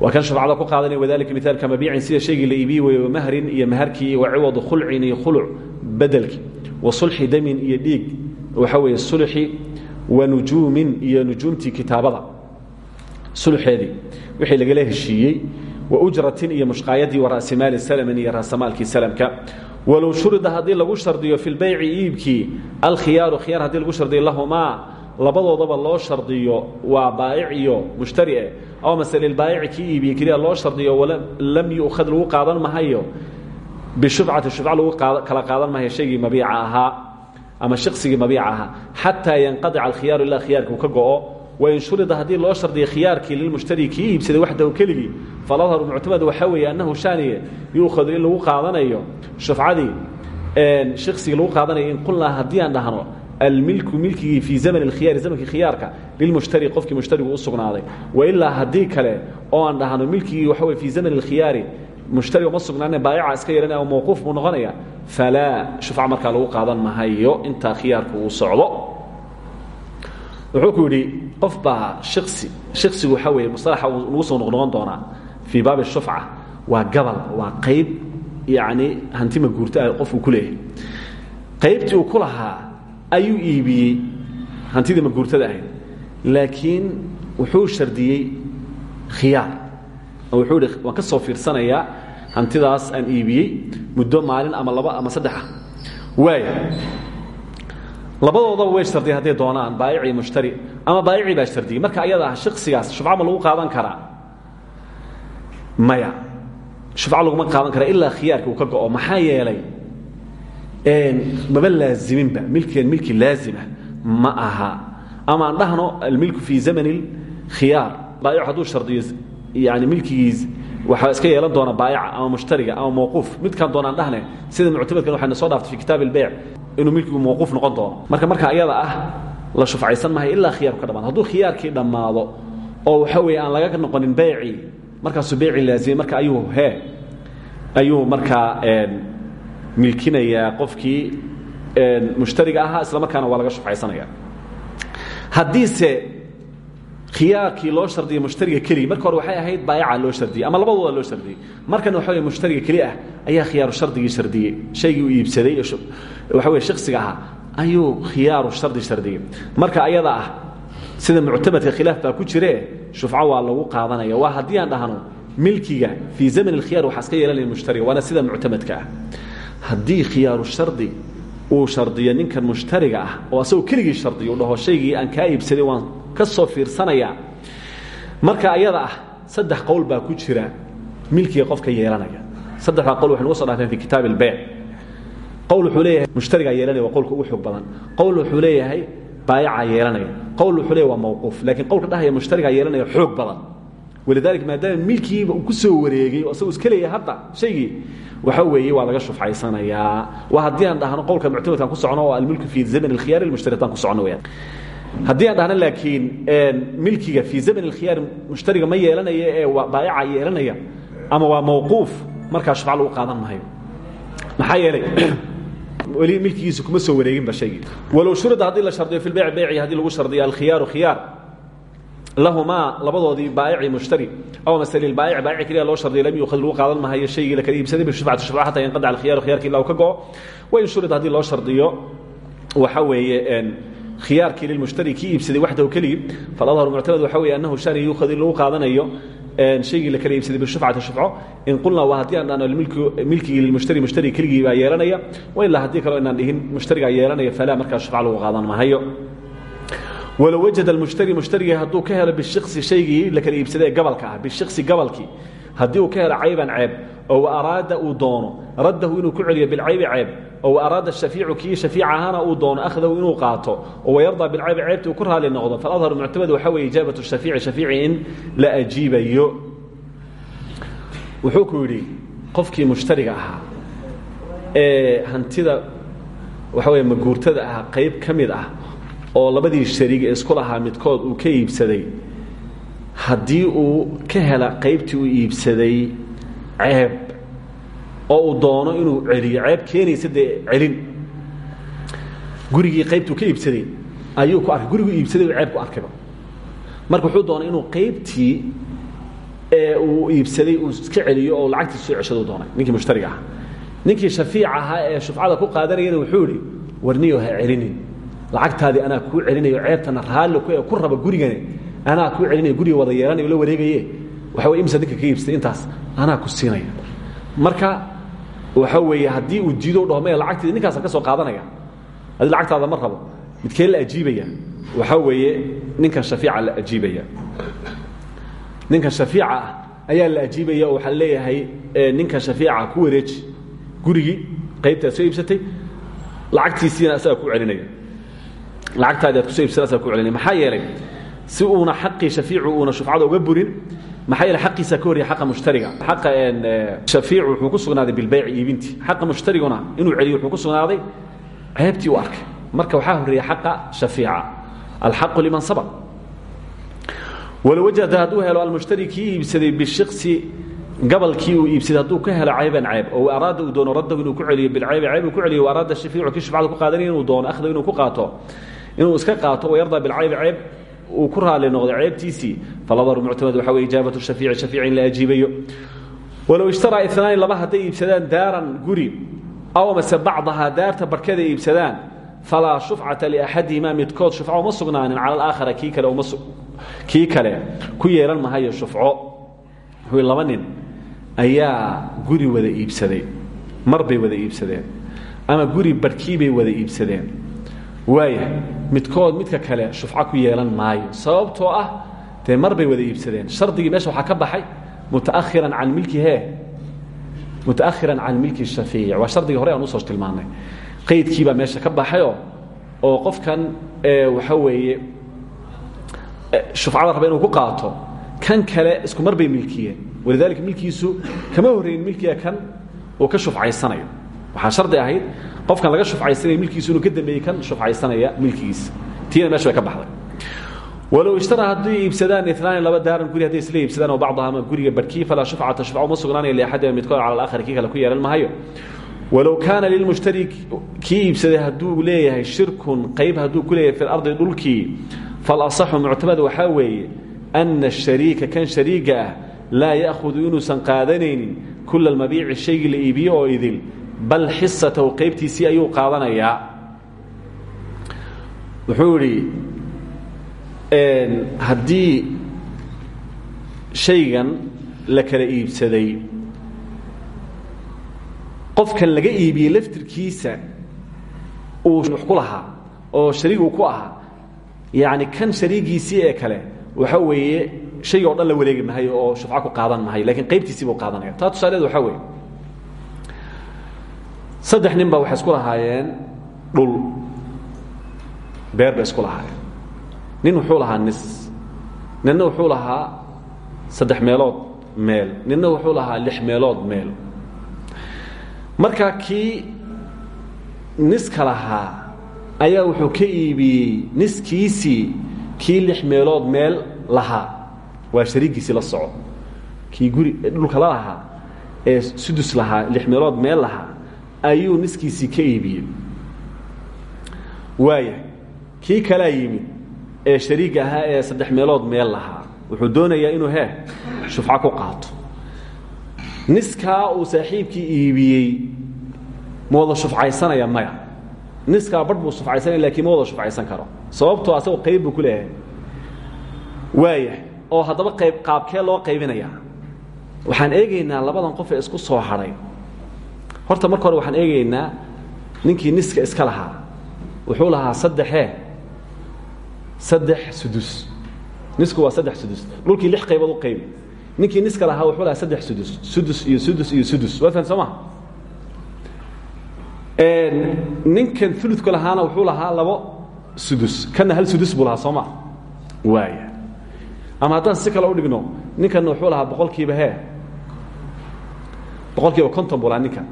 waa kan shufcada ku qaadanaya wadalika mithaalka mabiicin sida shaygii la iibiyey weeye mahrin iyo maharkii wa ciwadu khulcin iyo khuluc bedelki wa sulxi damin iyo dhiig waxa weeye sulxi wa nujuumin iyo nujuumtii kitaabada sulxeedii wixii lagala heshiiyey wa ujratin iyo mushqaayadii wa ra'simaali salamin iyo raasamaalkii salamka walow shurida haddii lagu shardiyo fi lbayci iibkii alkhiyaaru khiyaar haddii lagu shardiyo lahumaa labadoodaba loo shardiyo waa baa'ic iyo mushtari eh aw mase lilbaa'ici kii iibiye keliya loo shardiyo lam yu'khad lagu qaadan mahayo. Bishufcati shufca lagu kala qaadan mahayo shaygii mabiica ahaa ama shaqsigii mabiica ahaa. Xataa yanqadica alkhiyaaru ilaa khiyaarka uu ka go'o. Wain shurida haddii loo shardiya khiyaarkii lilmushtari kii iibsaday waxdahu keligii faladharu muctamad waxaa weeye annahu shaaniye yuukhadu in lagu qaadanayo shufcadii shaqsigii lagu qaadanayo in qulnaa haddii aan dhahno almilku milkigii fii zamn اlkhiyaari zamankii khiyaarka lilmushtari qofkii mushtarigu u sugnaaday wailaa haddii kale oo aan dhahno milkigii waxa wey fii zamn اlkhiyaari mushtariga ma sugnaane baayaca iska yeelanaya oo mawquuf buu noqonaya falaa shufca markaa lagu qaadan mahayo intaa khiyaarku uu socdo wuxuu ku yidhi qof baa shiksi shiksigu waxaa weeye musalaxa uu nagu soo noqnoqon doonaa fii baabi shufca waa gabal waa qayb yacni hantima guurta ah qofuu ku leeyahay qaybtii uu ku lahaa ayuu iibiyey. Hantidii maguurtada ahayd laakiin wuxuu shardiyey khiyaar. Wuxuu ihi waan ka soo fiirsanayaa hantidaas aan iibiyey muddo maalin ama laba ama saddex ah. Waaya labadoodaba way shardiyeen hadday doonaan baayic iyo mushtari. Ama baayicii baa shardiyey. Marka ayada ah shaksigaas shufca ma lagu qaadan karaa? Maya shufca laguma qaadan karaa ilaa khiyaarka uu ka go'o. Maxaa yeelay maba laaziminba milkigan milki laazima ma aha. Ama aan dhahno almilku fii zamn اlkhiyaar baayic hadduu shardiyo yani milkigiis waxaa iska yeelan doona baayica ama mushtariga ama mawquuf. Midkaan doonaan dhahne sida muctamadkan waxayna soo dhaaftay fi kitaab اlbeyc inuu milkigu mawquuf noqon doono. Marka marka ayada ah la shufcaysan mahay ilaa khiyaarku ka dhamaado hadduu khiyaarkii dhammaado oo waxa weeye aan laga noqonin beycii markaasuu beyci laazimay marka ayuu he ayuu markaa milkinayaa qofkii mushtariga ahaa isla markaana waa laga shufcaysanaya haddiise khiyaarkii loo shardiya mushtariga keliya marka hore waxay ahayd baayaca loo shardiyey ama labadooda loo shardiyey markana waxa wey mushtariga keli ah ayaa khiyaaru shardigii shardiyey shaygii uu iibsaday waxa wey shaksiga ahaa ayuu khiyaaru shardi shardiyey marka ayada ah sida muctamadka khilaaf baa ku jire shufco waa lagu qaadanaya. Waa haddii aan dhahno milkiga fii zamn اlkhiyar waxaa iska yeelanaya mushtariga waana sida muctamadka ah haddii khiyaaru shardi uu shardiyo ninkan mushtariga ah oo asagoo keligii shardiyo u dhaho shaygii aan kaa iibsaday waan ka soo fiirsanayaa. Marka ayada ah saddex qowl baa ku jira milkiga qofka yeelanaya. Saddexdaa qowl waxay nugu so dhaafeen fi kitaab اlbeyc qowl wuxuu leeyahay yeelanaya waa qowlka ugu badan. Qowl wuxuu leeyahay yeelanaya. Qowl wuxuu waa mawquuf laakiin qowlka dhahaya mushtarigaa yeelanaya xoog badan walidaalika maadaama milkigiiba uu ku soo wareegay oo asagoo iska leeyahay hadda shaygii waxa weeye waa laga shufcaysanayaa. Waa haddii aan dhahno qowlka muctamadkaan ku socono oo almilku fii zamn اlkhiyaar ilmushtari haddaan ku socono weyaan haddii aan dhahno laakiin milkiga fii zamn اlkhiyaar mushtariga ma yeelanaya ee baayaca yeelanaya ama waa mawquuf markaa shufca lagu qaadan mahayo maxaa yeelay weli milkigiisa kuma soo wareeginba shaygii. Walow shurida haddii la shardiyo fi lbeyc beyci haddii lagu shardiyo alkhiyaaru khiyaar lahumaa labadoodii baayici mushtari. Aw mase lilbaayic baayici keliya loo shardiyo lam yuukhad lagu qaadan mahayo shaygii la kala iibsaday bishufcati shufca xataa yanqadac alkhiyaaru khiyarkii ilaa uu ka go'o wain shurida haddii loo shardiyo waxa weeye khiyaarkii lilmushtari kii iibsaday waxdahu keligii faladharu muctamad waxa weeye annahu shani yuukhad in lagu qaadanayo shaygii la kala iibsaday bishufcati shufco. In qulnaa waa haddii aan dhahno milkigii lilmushtari mushtari keligii baa yeelanaya. Wa ilaa haddii kaleo inaan dhihin mushtarigaa yeelanaya falaa markaa shufca lagu qaadan mahayo walow wajada almushtari mushtarigii hadduu ka helo bishiksi shaygii la kala iibsaday ee gabalka ah bishiksi gabalkii haddii uu ka helo cayban ceeb oo araada uu doono raddahu inuu ku celiyo bilcaybi ceeb oo araada shafiicu kii shafiic ahaana uu doono akhdahu inuu qaato oo yardaa bilcaybi ceebti uu ku raali noqdo faladharu muctamad waxa weeye ijaabatu shafiici shafiici in la ajiibayo wuxuu ku yidhi qofkii mushtariga ahaa ee hantida waxa weeye maguurtada ah qayb ka mid ah oo labadii shariig isku lahaa midkood uu ka iibsaday. Haddii uu ka hela qaybtii uu iibsaday ceeb oo uu doono inuu celiyo ceeb keenaysa celin. Gurigii qaybtuu ka iibsaday ayuu ku arkay. Guriguu iibsaday ceeb ku arkayba marka wuxuu doonay inuu qaybtii ee uu iibsaday uu iska celiyo oo lacagtii soo ceshadu doonay ninkii mushtariga ahaa ninkii ee shufcada ku qaadanayana wuxuu idhi warniyo ha celinin lacagtaadii anaa kuu celinayo ceebtana raalli ku raba gurigani. Anaa kuu celinayo guriga wada yeelanayo la wareegaye. Waxa wey imsa ninka ka iibsatay intaas? Anaa ku siinaya. Marka waxa weeye haddii uu diido dhaho maya ninkaasa ka soo qaadanaya adi lacagtaada ma rabo midkee la ajiibaya? Waxa weeye ninkan shafiica la ajiibaya. Ninkan shafiica ah ayaa la ajiibaya oo waxaa leeyahay ninkan shafiica ku wareeji. Gurigii qaybtaad soo iibsatay lacagtiisiina asagaa ku celinaya lacagtaadi aad ku soo iibsana asaga ku celinaya maxaa yeelay si uuna xaqii shafiicu uuna shufcada uga burin maxaa yeele xaqiisa ka horya xaqa mushtariga. Xaqa shafiicu wuxuu ku sugnaaday bilbayci iibintii xaqa mushtariguna inuu celiyo wuxuu ku sugnaaday ceebtii u arkay. Marka waxaa horreeya xaqa shafiica. Alxaqu liman sabaq. Walow wajada hadduu helo almushtari kii iibsaday bishiksi gabalkii uu iibsaday hadduu ka helo cayban cayb. Oo araada uu doono raddahu inuu ku celiyo bilcaybi cayb uu ku celiyo araada shafiicu kii shufcada ku qaadanaya inuu doono akhdahu inuu ku qaato inuu iska qaato wayardaa bilcaybi cayb uu ku raali noqdo ceebtiisii faladaru muctamad waxa weye ijaabatu shafiici in la ajiibayo. Walow ishtaraa inaani laba hadday iibsadaan daaran guri aw mase bacdahaa daarta barkeeda iibsadaan falaa shufcata liaxadihimaa midkood shufco uma sugnaanin cala alaakhara kii kale kii kale ku yeelan mahayo shufco. Wuxuu laba nin ayaa guri wada iibsaday mar bay wada iibsadeen ama guri barhkii bay wada iibsadeen waaya midkood midka kale shufco ku yeelan maayo. Sababtoo ah dee mar bay wada iibsadeen. Shardigii meesha waxaa ka baxay mutaakhiran can milki he mutaakhiran can milki shafiic. Waa shardigii hore aan u soo tilmaanay. Qaydkiibaa meesha ka baxayoo oo qofkan waxa weeye shufcada raba inuu ku qaato. Kan kale isku mar bay milkiyeen. Walidaalika milkiisu kama horreyn milkiga kan uu ka shufcaysanayo. Waxaa shardi ahayd qofkan laga shufcaysanaya milkiisu inuu ka dambeeyey kan shufcaysanaya milkigiisa tiina meesha bay ka baxday. Walow ishtaraa hadday iibsadaan inaani laba daaran guri hadday isla iibsadaan oo bacdaha ama guriga barhkii falaa shufcata shufca uma sugnaanaya liaxadiha midkood cala alaakhari kii kale ku yeelan mahayo walow kaana lilmushtari kii iibsaday hadduu leeyahay shirkun qayb hadduu ku leeyahay fi lardi dhulkii falasaxu muctamad waxaa weeye ana ashariika kan shariiga ah laa ya'hudu inuusan qaadanaynin kula almabiici shaygii la iibiye oo idil bal xisatahu qaybtiisii ayuu qaadanayaa. Wuxuu idhi haddii shaygan la kala iibsaday qofkan laga iibiyey laftirkiisa uu wax ku lahaa oo shariig uu ku ahaa yacni kan shariigiisii ee kale waxa weeye shay oo dhan la wareegi oo shufco ku qaadan mahayo lakiin qaybtiisii buu qaadanaya taa tusaaleedu waxaa weeye saddex nin baa waxay isku lahaayeen dhul. Beer bay isku lahaayeen. Nin wuxuu lahaa nis. Ninna wuxuu lahaa saddex meelood meel. Ninna wuxuu lahaa lix meelood meel. Marka kii niska lahaa ayaa wuxuu ka iibiyey niskiisii kii lix meelood meel lahaa. Waa shariigiisii la soco. Kii guri dhulka la lahaa ee sudus lahaa lix meelood meel lahaa ayuu niskiisii ka iibiyey. Waaya kii kalaa yimid ee shariig ahaa ee saddex meelood meel lahaa wuxuu doonayaa inuu he shufco ku qaato. Niskaa uu saaxiibkii iibiyey ma shufcaysanaya maya. Niskaa barh buu shufcaysanaya lakiin shufcaysan karo. Sababtoo asagoo qayb ku leeyahay. Waaya oo haddaba qayb qaabkee loo qaybinayaa waxaan eegaynaa labadan qof ee isku soo hadhay horta marka hore waxaan eegaynaa ninkii niska iska lahaa. Wuxuu lahaa saddexe saddex sudus. Nisku waa saddex sudus. Dhulkii lix qaybood u qaybi ninkii niska lahaa wuxuu lahaa saddex sudus. Sudus iyo sudus iyo sudus. Waa fahan soo ma ninkan uludka lahaana wuxuu lahaa labo sudus. Kanna hal sudus buu lahaa soo ma waaya ama haddaan si kale u dhigno ninkanna wuxuu lahaa boqolkiiba hee boqolkiiba konton buu lahaa ninkan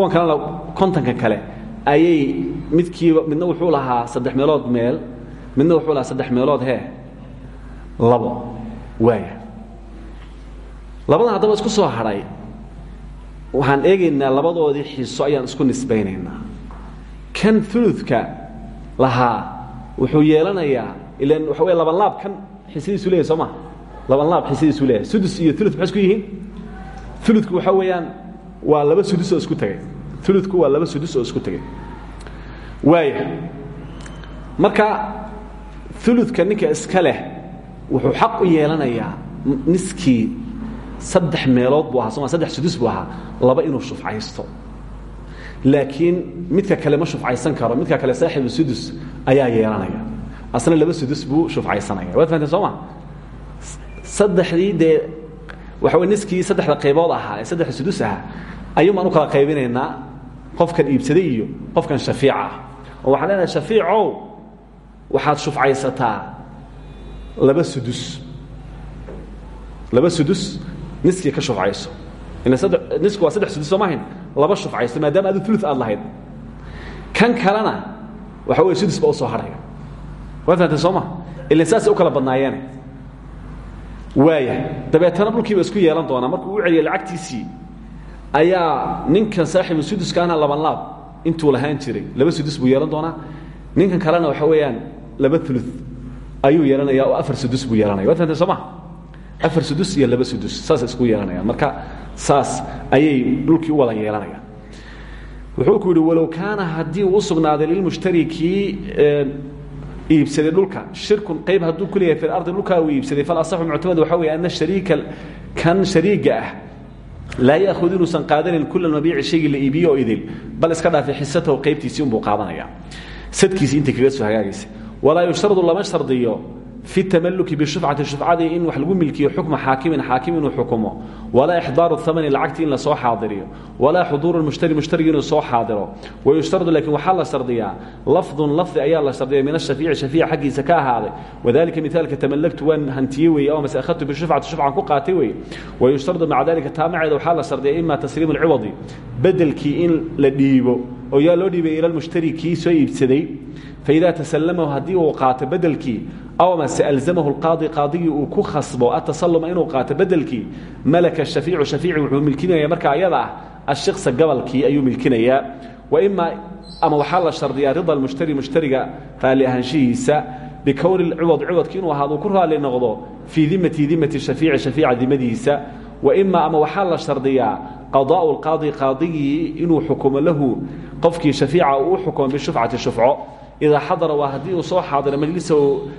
kuwan kalena kontonka kale ayay midkiiba midna wuxuu lahaa saddex meelood meel midna wuxuu lahaa saddex meelood hee. Labo. Waaya labadan haddaba isku soo hadhay waxaan eegaynaa labadoodii xiso ayaan isku nisbaynaynaa. Kan uludka lahaa wuxuu yeelanayaa ilan waxa wey laban laab kan xisadiisu leeyahy soo ma? Laban laab xisadiisu leeyahay. Sudus iyo ulud maxay isku yihiin? Uludku waxa weeyaan waa laba sudus oo isku tegay uludku waa laba sudus oo isku tegay waaya marka uludka ninka iska leh wuxuu xaq u yeelanayaa niskii saddex meelood buu ahaa soma saddex sudus buu ahaa laba inuu shufcaysto. Laakiin midka kale ma shufcaysan karo midka kale saaxibu sudus ayaa yeelanaya. Asna laba sudus buu shufcaysanaya. Waad fahanteen soo ma saddexdii dee waxa wey niskii saddexda qaybood ahaa ee saddexda sudus ahaa ayuun baan u kala qaybinaynaa qofkan iibsaday iyo qofkan shafiica ah. Oo waxaan leenahay shafiicow waxaad shufcaysataa laba sudus. Laba sudus niskii ka shufcayso. Nisku waa saddex sudus soo mahayn laba shufcayso maadaama adu ulu aad lahayd. Kan kalena waxa wey sudus ba u soo hadhaya waad fahanteen soo ma? Ilan saasay u kala badnaayeene waaya dabeetana dhulkiiba isku yeelan doonaa. Markuu u celiya lacagtiisii ayaa ninkan saaxibu suduskaana laban laab intuu lahaan jiray laba sudus buu yeelan doonaa. Ninkan kalena waxa weeyaan laba ulu ayuu yeelanaya oo afar sudus buu yeelanaya waad fahanteen soo ma? Afar sudus iyo laba sudus saasay isku yeelanayaan marka saas ayay dhulkii u wada yeelanayaan wuxuu ku yidhi walow kaana haddii uu u sugnaaday lilmushtari kii iibsaday dhulka. Shirkun qayb hadduu ku leeyahay fi lardi dhulkaa uu iibsaday falasaxu muctamad waxa weeye ana shariika kan shariiga ah laa yaakhud inuusan qaadanin kula mabiici shaygii la iibiyo idil bal iska dhaafay xisatahu qaybtiisii unbuu qaadanaya sadkiisii intay kaga soo hagaagaysa. Walaa yushtaradu lama shardiyo fi tamaluki bishufcati shufcadii in wax lagu milkiyo xukma xaakimin xaakim inuu xukumo walaa ixdaaru amani lacagtii in la soo xaadiriyo walaa xuduuru mushtari mushtarigi inuu soo xaadiro wayushtaradu laakiin waxaa la shardiyaa lafdun lafdi ayaa la shardiya min ashaiici shafiic xaggiisa ka ahaaday wadalika mithaalka tamalagtu waan hantiye weeye oo mase akhadtu bishufcati shufcan ku qaatay weeye wayushtaradu maca dalika taamaceeda waxaa la shardiya ima tasliimu lciwadi bedelkii in la dhiibo oo yaa loo dhiibay ila lmushtari kii soo iibsaday faida tasalamahu haddii uu qaato bedelkii aw mase alzamahu qaadi qaadigii uu ku khasbo atasaluma inuu qaato bedelkii malaka shaiicu shaiici wuxuu milkinaya marka ayada ah ashiksa gabalkii ayuu milkinayaa. Waima ama waxaa la rida mushtari mushtariga raalli ahaanshihiisa bikowni ciwad ciwadki inuu ahaado ku raalli noqdo fii dimati dimati shaiici shaiica dimadiisa waima ama waxaa la qadaau qaadi qaadigii inuu xukumo lahu qofkii shaiica uu xukumo bishufcati shufco. Idaa xadara waa haddii uu soo xaadiro majlisahu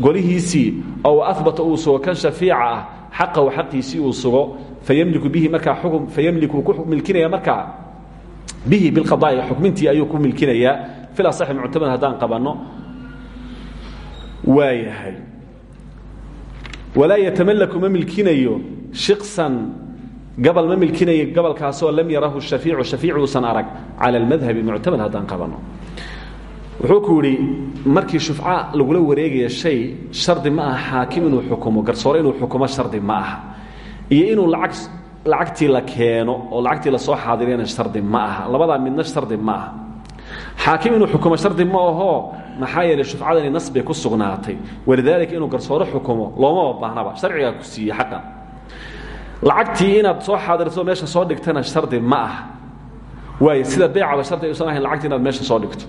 golihiisii oo abata uu sugo kan shaiica ah xaqahu xaqiisii uu sugo fayamliku bihi markaa ukm fayamliku ku milkinaya markaa bihi biqadaai xukmintii ayuu ku milkinayaa filasaxi muctamad haddaan qabanno waayahay walaa yatamalaku ma milkinayo shiksan gabal ma milkinayo gabalkaasoo lam yarahu shaiicu shaiicuusan arag. Cala almadhabi muctamad haddaan qabanno wuxuu ku yidhi markii shufca lagula wareegaya shay shardi ma aha xaakim inuu xukumo garsoore inuu xukumo shardi ma aha. Iyo inuu lacag lacagtii la keeno oo lacagtii la soo xaadiriyana shardi ma aha. Labadaa midna shardi ma aha. Xaakim inuu xukumo shardi ma ahoo maxaa yeelay shufcadani nas ku sugnaatay. Walidaalika inuu garsoore xukumo loomaba baahnaba sharcigaa ku siiye xaqan lacagtii inaad soo xaadirto meesha soo dhigtana shardi ma aha waayo sida beecaba shardi ayuusan ahayn lacagtii inaad meesha soo dhigto.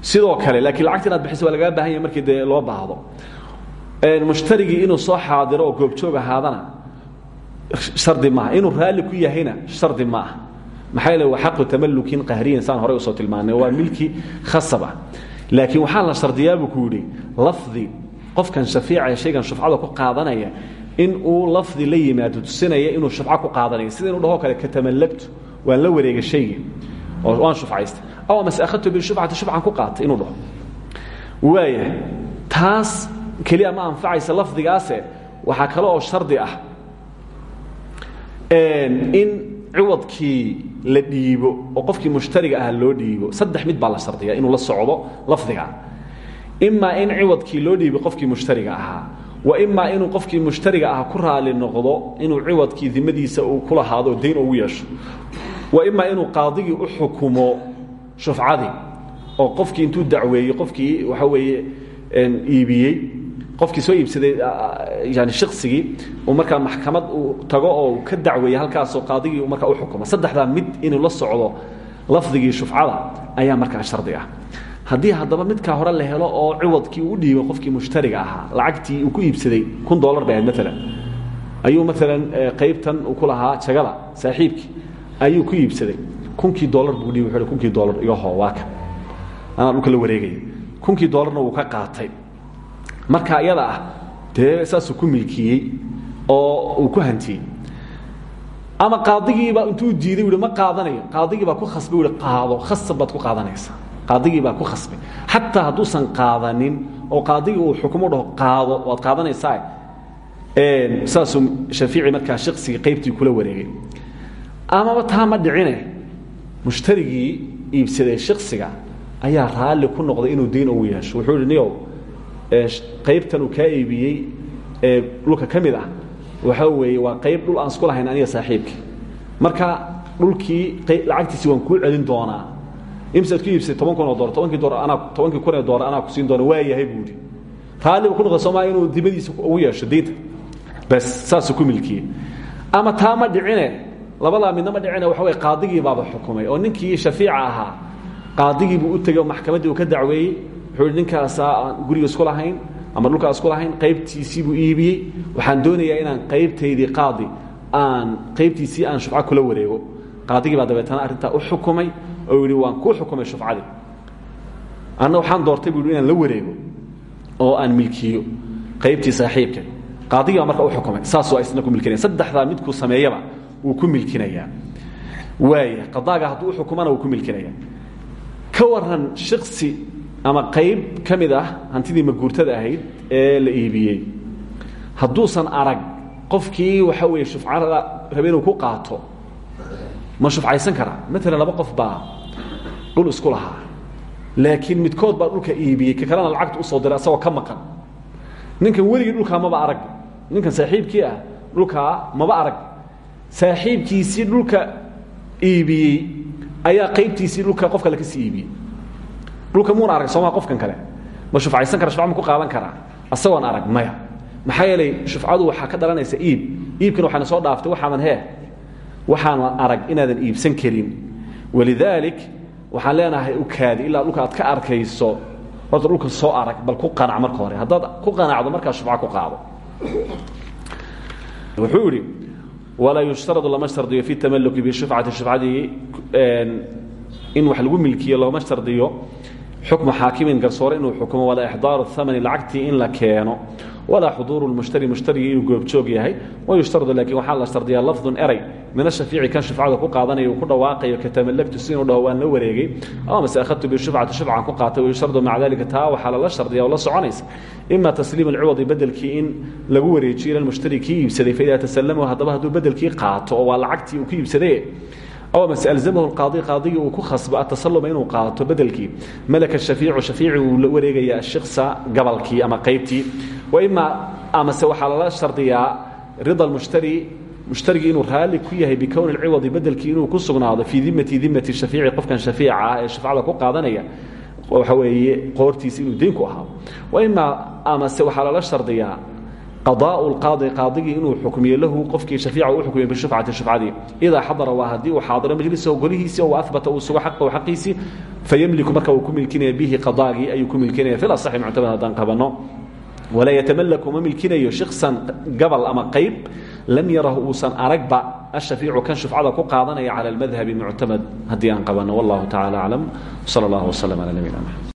Sidoo kale laakiin lacagta inaad bixiso waa lagaga markii dee loo baahdo. Mushtarigii inuu soo xaadiro oo goobjoog ahaadana shardi maaha inuu raalli ku yahayna shardi ma aha maxaa yeele waa xaqu qahriyan saan horey u soo tilmaanay. Waa milki khasab ah laakiin waxaa la shardiyaa buu ku yidhi lafdi qofkan shafiica ee shaygan shufcada ku qaadanaya in uu lafdi la yimaado tusinaya inuu shufco ku qaadanayo sida inuu dhahoo kale katamallagtu waan la wareegay shaygii oo waan shufcaystay. Aw mase akhadtu bishufcati shufcan ku qaatay inuu dhaho. Waaya taas keliya ma anfacaysa lafdigaase. Waxaa kale oo shardi ah in ciwadkii la dhiibo oo qofkii mushtariga ah loo dhiibo saddex mid baa la shardiya inuu la socdo lafdiga. Imaa in ciwadkii loo dhiibo qofkii mushtariga ahaa wa imaa inuu qofkii mushtariga ah ku raali noqdo inuu ciwadkii dimadiisa uu ku lahaado dayn ugu yeesho. Wa imaa inuu qaadigii u xukumo shufcadii oo qofkii intuu dacweeyey qofkii waxa weeye iibiyey qofkii soo iibsaday yani shiksigii uu markaa maxkamad uu tago oo ka dacweeyey halkaasoo qaadigii markaa u xukumo. Saddexdaa mid inuu la socdo lafdigii shufcada ayaa markaa shardi ah haddii haddaba midkaa hore la helo oo ciwadkii uu dhiibo qofkii mushtariga ahaa lacagtii uu ku iibsaday kun dolar bay ahayd maalan ayuu maalan qaybtan uu ku jagada saaxiibkii ayuu ku iibsaday. Kunkii dolar buu dhiibi wuxuu kunkii iga hoo waa kan anaa dhulka la wareegaya kunkii ka qaatay. Marka iyada ah dee saasuu ku milkiyey oo uu ku hantiyey. Ama qaadigiiba intuu diiday u ma qaadanayo. Qaadigiibaa ku khasbay u qaado khasab ku qaadanaysaa qaadigii baa ku khasbay. Xataa hadduusan qaadanin oo qaadigii uu xukumo dhaho qaado waad qaadanaysaa saasuu shaiici markaa shiksigii qaybtii kula wareegay. Amaba taa ma dhicine mushtarigii iibsaday shiksiga ayaa raalli ku noqday inuu dayn ugu yeesho. Wuxuu ihi niyow qaybtan uu kaa iibiyey ee dhulka ka mid ah waxaa weeye waa qayb dhul aan isku lahayn aniga saaxiibkii. Marka dhulkii lacagtiisi waan kuu celin doonaa imsaad ku iibsay toban kun oo dolar tobankii dolar anaa tobankii kun ee dolar anaa ku siin doona waa yahay buu ku noqday soomaaliya inuu dimadiisa ugu yeesho diinta bas saasuu ku milkiyey ama taa dhicine labadaa midna ma dhicine waxa weye qaadigii baaba xukumay oo ninkii shafiica ahaa qaadigii buu u tegey oo ka dacweeyey wuxuu ihi ninkaasaa aan guriga isku lahayn ama dhulkaa isku lahayn qaybtiisii buu iibiyey waxaan doonayaa inaan qaybtaydii qaadi aan qaybtiisii aan shufco kula wareego. Qaadigii baa dabeetana arrintaa u xukumay oo yidhi waan kuu xukumay shufcadii anna waxaan doortay buu yidhi inaan la wareego oo aan milkiyo qaybtii saaxiibka. Qaadigii baa marka u xukumay saasuu isna ku milkinaya saddexdaa midkuu sameeyaba wuu ku milkinayaa. Waaya qadaaga hadduu u xukumana wuu ku milkinaya ka waran shiksi ama qayb ka mid ah hantidii maguurtada ahayd ee la iibiyey. Hadduusan arag qofkii waxa weeye shufcada rabe inuu ku qaato ma shufcaysan karaa maalan laba qof baa dhul isku lahaa. Laakiin midkood baa dhulka iibiyey ka kalena lacagta u soo diray asagoo ka maqan. Ninkan weligii dhulkaa maba arag. Ninkan saaxiibkii ah dhulkaa maba arag. Saaxiibkiisii dhulka iibiyey ayaa qaybtiisii dhulka qof kale ka sii iibiyey. Dhulka muuna arag sooma qofkan kale. Ma shufcaysan kara shufca ku qaadan karaa asagoon arag maya. Maxaa yeelay shufcadu waxaa ka dhalanaysa iib. Iibkana waxaana soo dhaaftay waxaadan hee waxaanan arag inaadan iibsan karin. Walidaalik waxaan leenahay u kaadi ilaa dhulka ka arkayso horta dhulka soo arag bal ku qanac marka hore. Haddaad ku qanacdo markaa shufca ku qaado. Wuxuu idhi yushtaradu lama shardiyo fi tamaluki bishufcati shufcadii in wax lagu milkiyo looma shardiyo. Xukmu xaakimin garsoore inuu xukumo walaa ixdaaru amani lacagtii in la keeno walaa xuduuru mushtari mushtarigii inuu goobjoog yahay wayushtaradu laakiin waxaa la shardiyaa lafdun eray min ashaiici kan shufcada ku qaadanaya ku dhawaaqayo katamallagtu si inuu dhaho waan la wareegay ama mase akhadtu bishufcati shufcan ku qaatay wayushtaradu maca dalika taa waxaa lala shardiya oo la soconaysa. Ima tasliim alciwadi bedelkii in lagu wareejiyo ila mushtari kii iibsaday faida tasalamahu haddaba hadduu qaato waa lacagtii uu ku iibsaday aw mase alzamahu qaadi qaadigii uu ku khasbo atasaluma inuu qaato bedelkii. Malaka shaiicu shaiici uu la wareegaya shiksa gabalkii ama qaybtii ima amase waxaa lala shardiyaa rida mushtari mushtarigi inuu raali ku yahay bikowni اlciwadi bedelkii inuu ku sugnaado fii dimati dimati qofkan shaiica ah ku qaadanaya waxa weeye qoortiisi inuu deyn ku ahaado waimaa amase waxaa lala shardiyaa qadaau lqaadi qaadigii inuu xukmiyo lahu qofkii shaiica u xukmiyo bishufcati shufcadii idaa xadara waa haddii uu xaadiro majlisahu golihiisi o abata uu sugo xaqahu xaqiisii fayemliku marka uu ku milkinaya bihi qadaagii ayuu ku milkinaya filasaxi muctamad haddaan qabano walaa yatamalaku ma milkinayo shiksan gabal ama qayb lam yarahu uusan aragba ashaiicu kan shufcada ku qaadanaya calى اmadhabi muctamad haddii aan qabanno wallahu tacala aclam salى اllah وslm alى nabina mxamed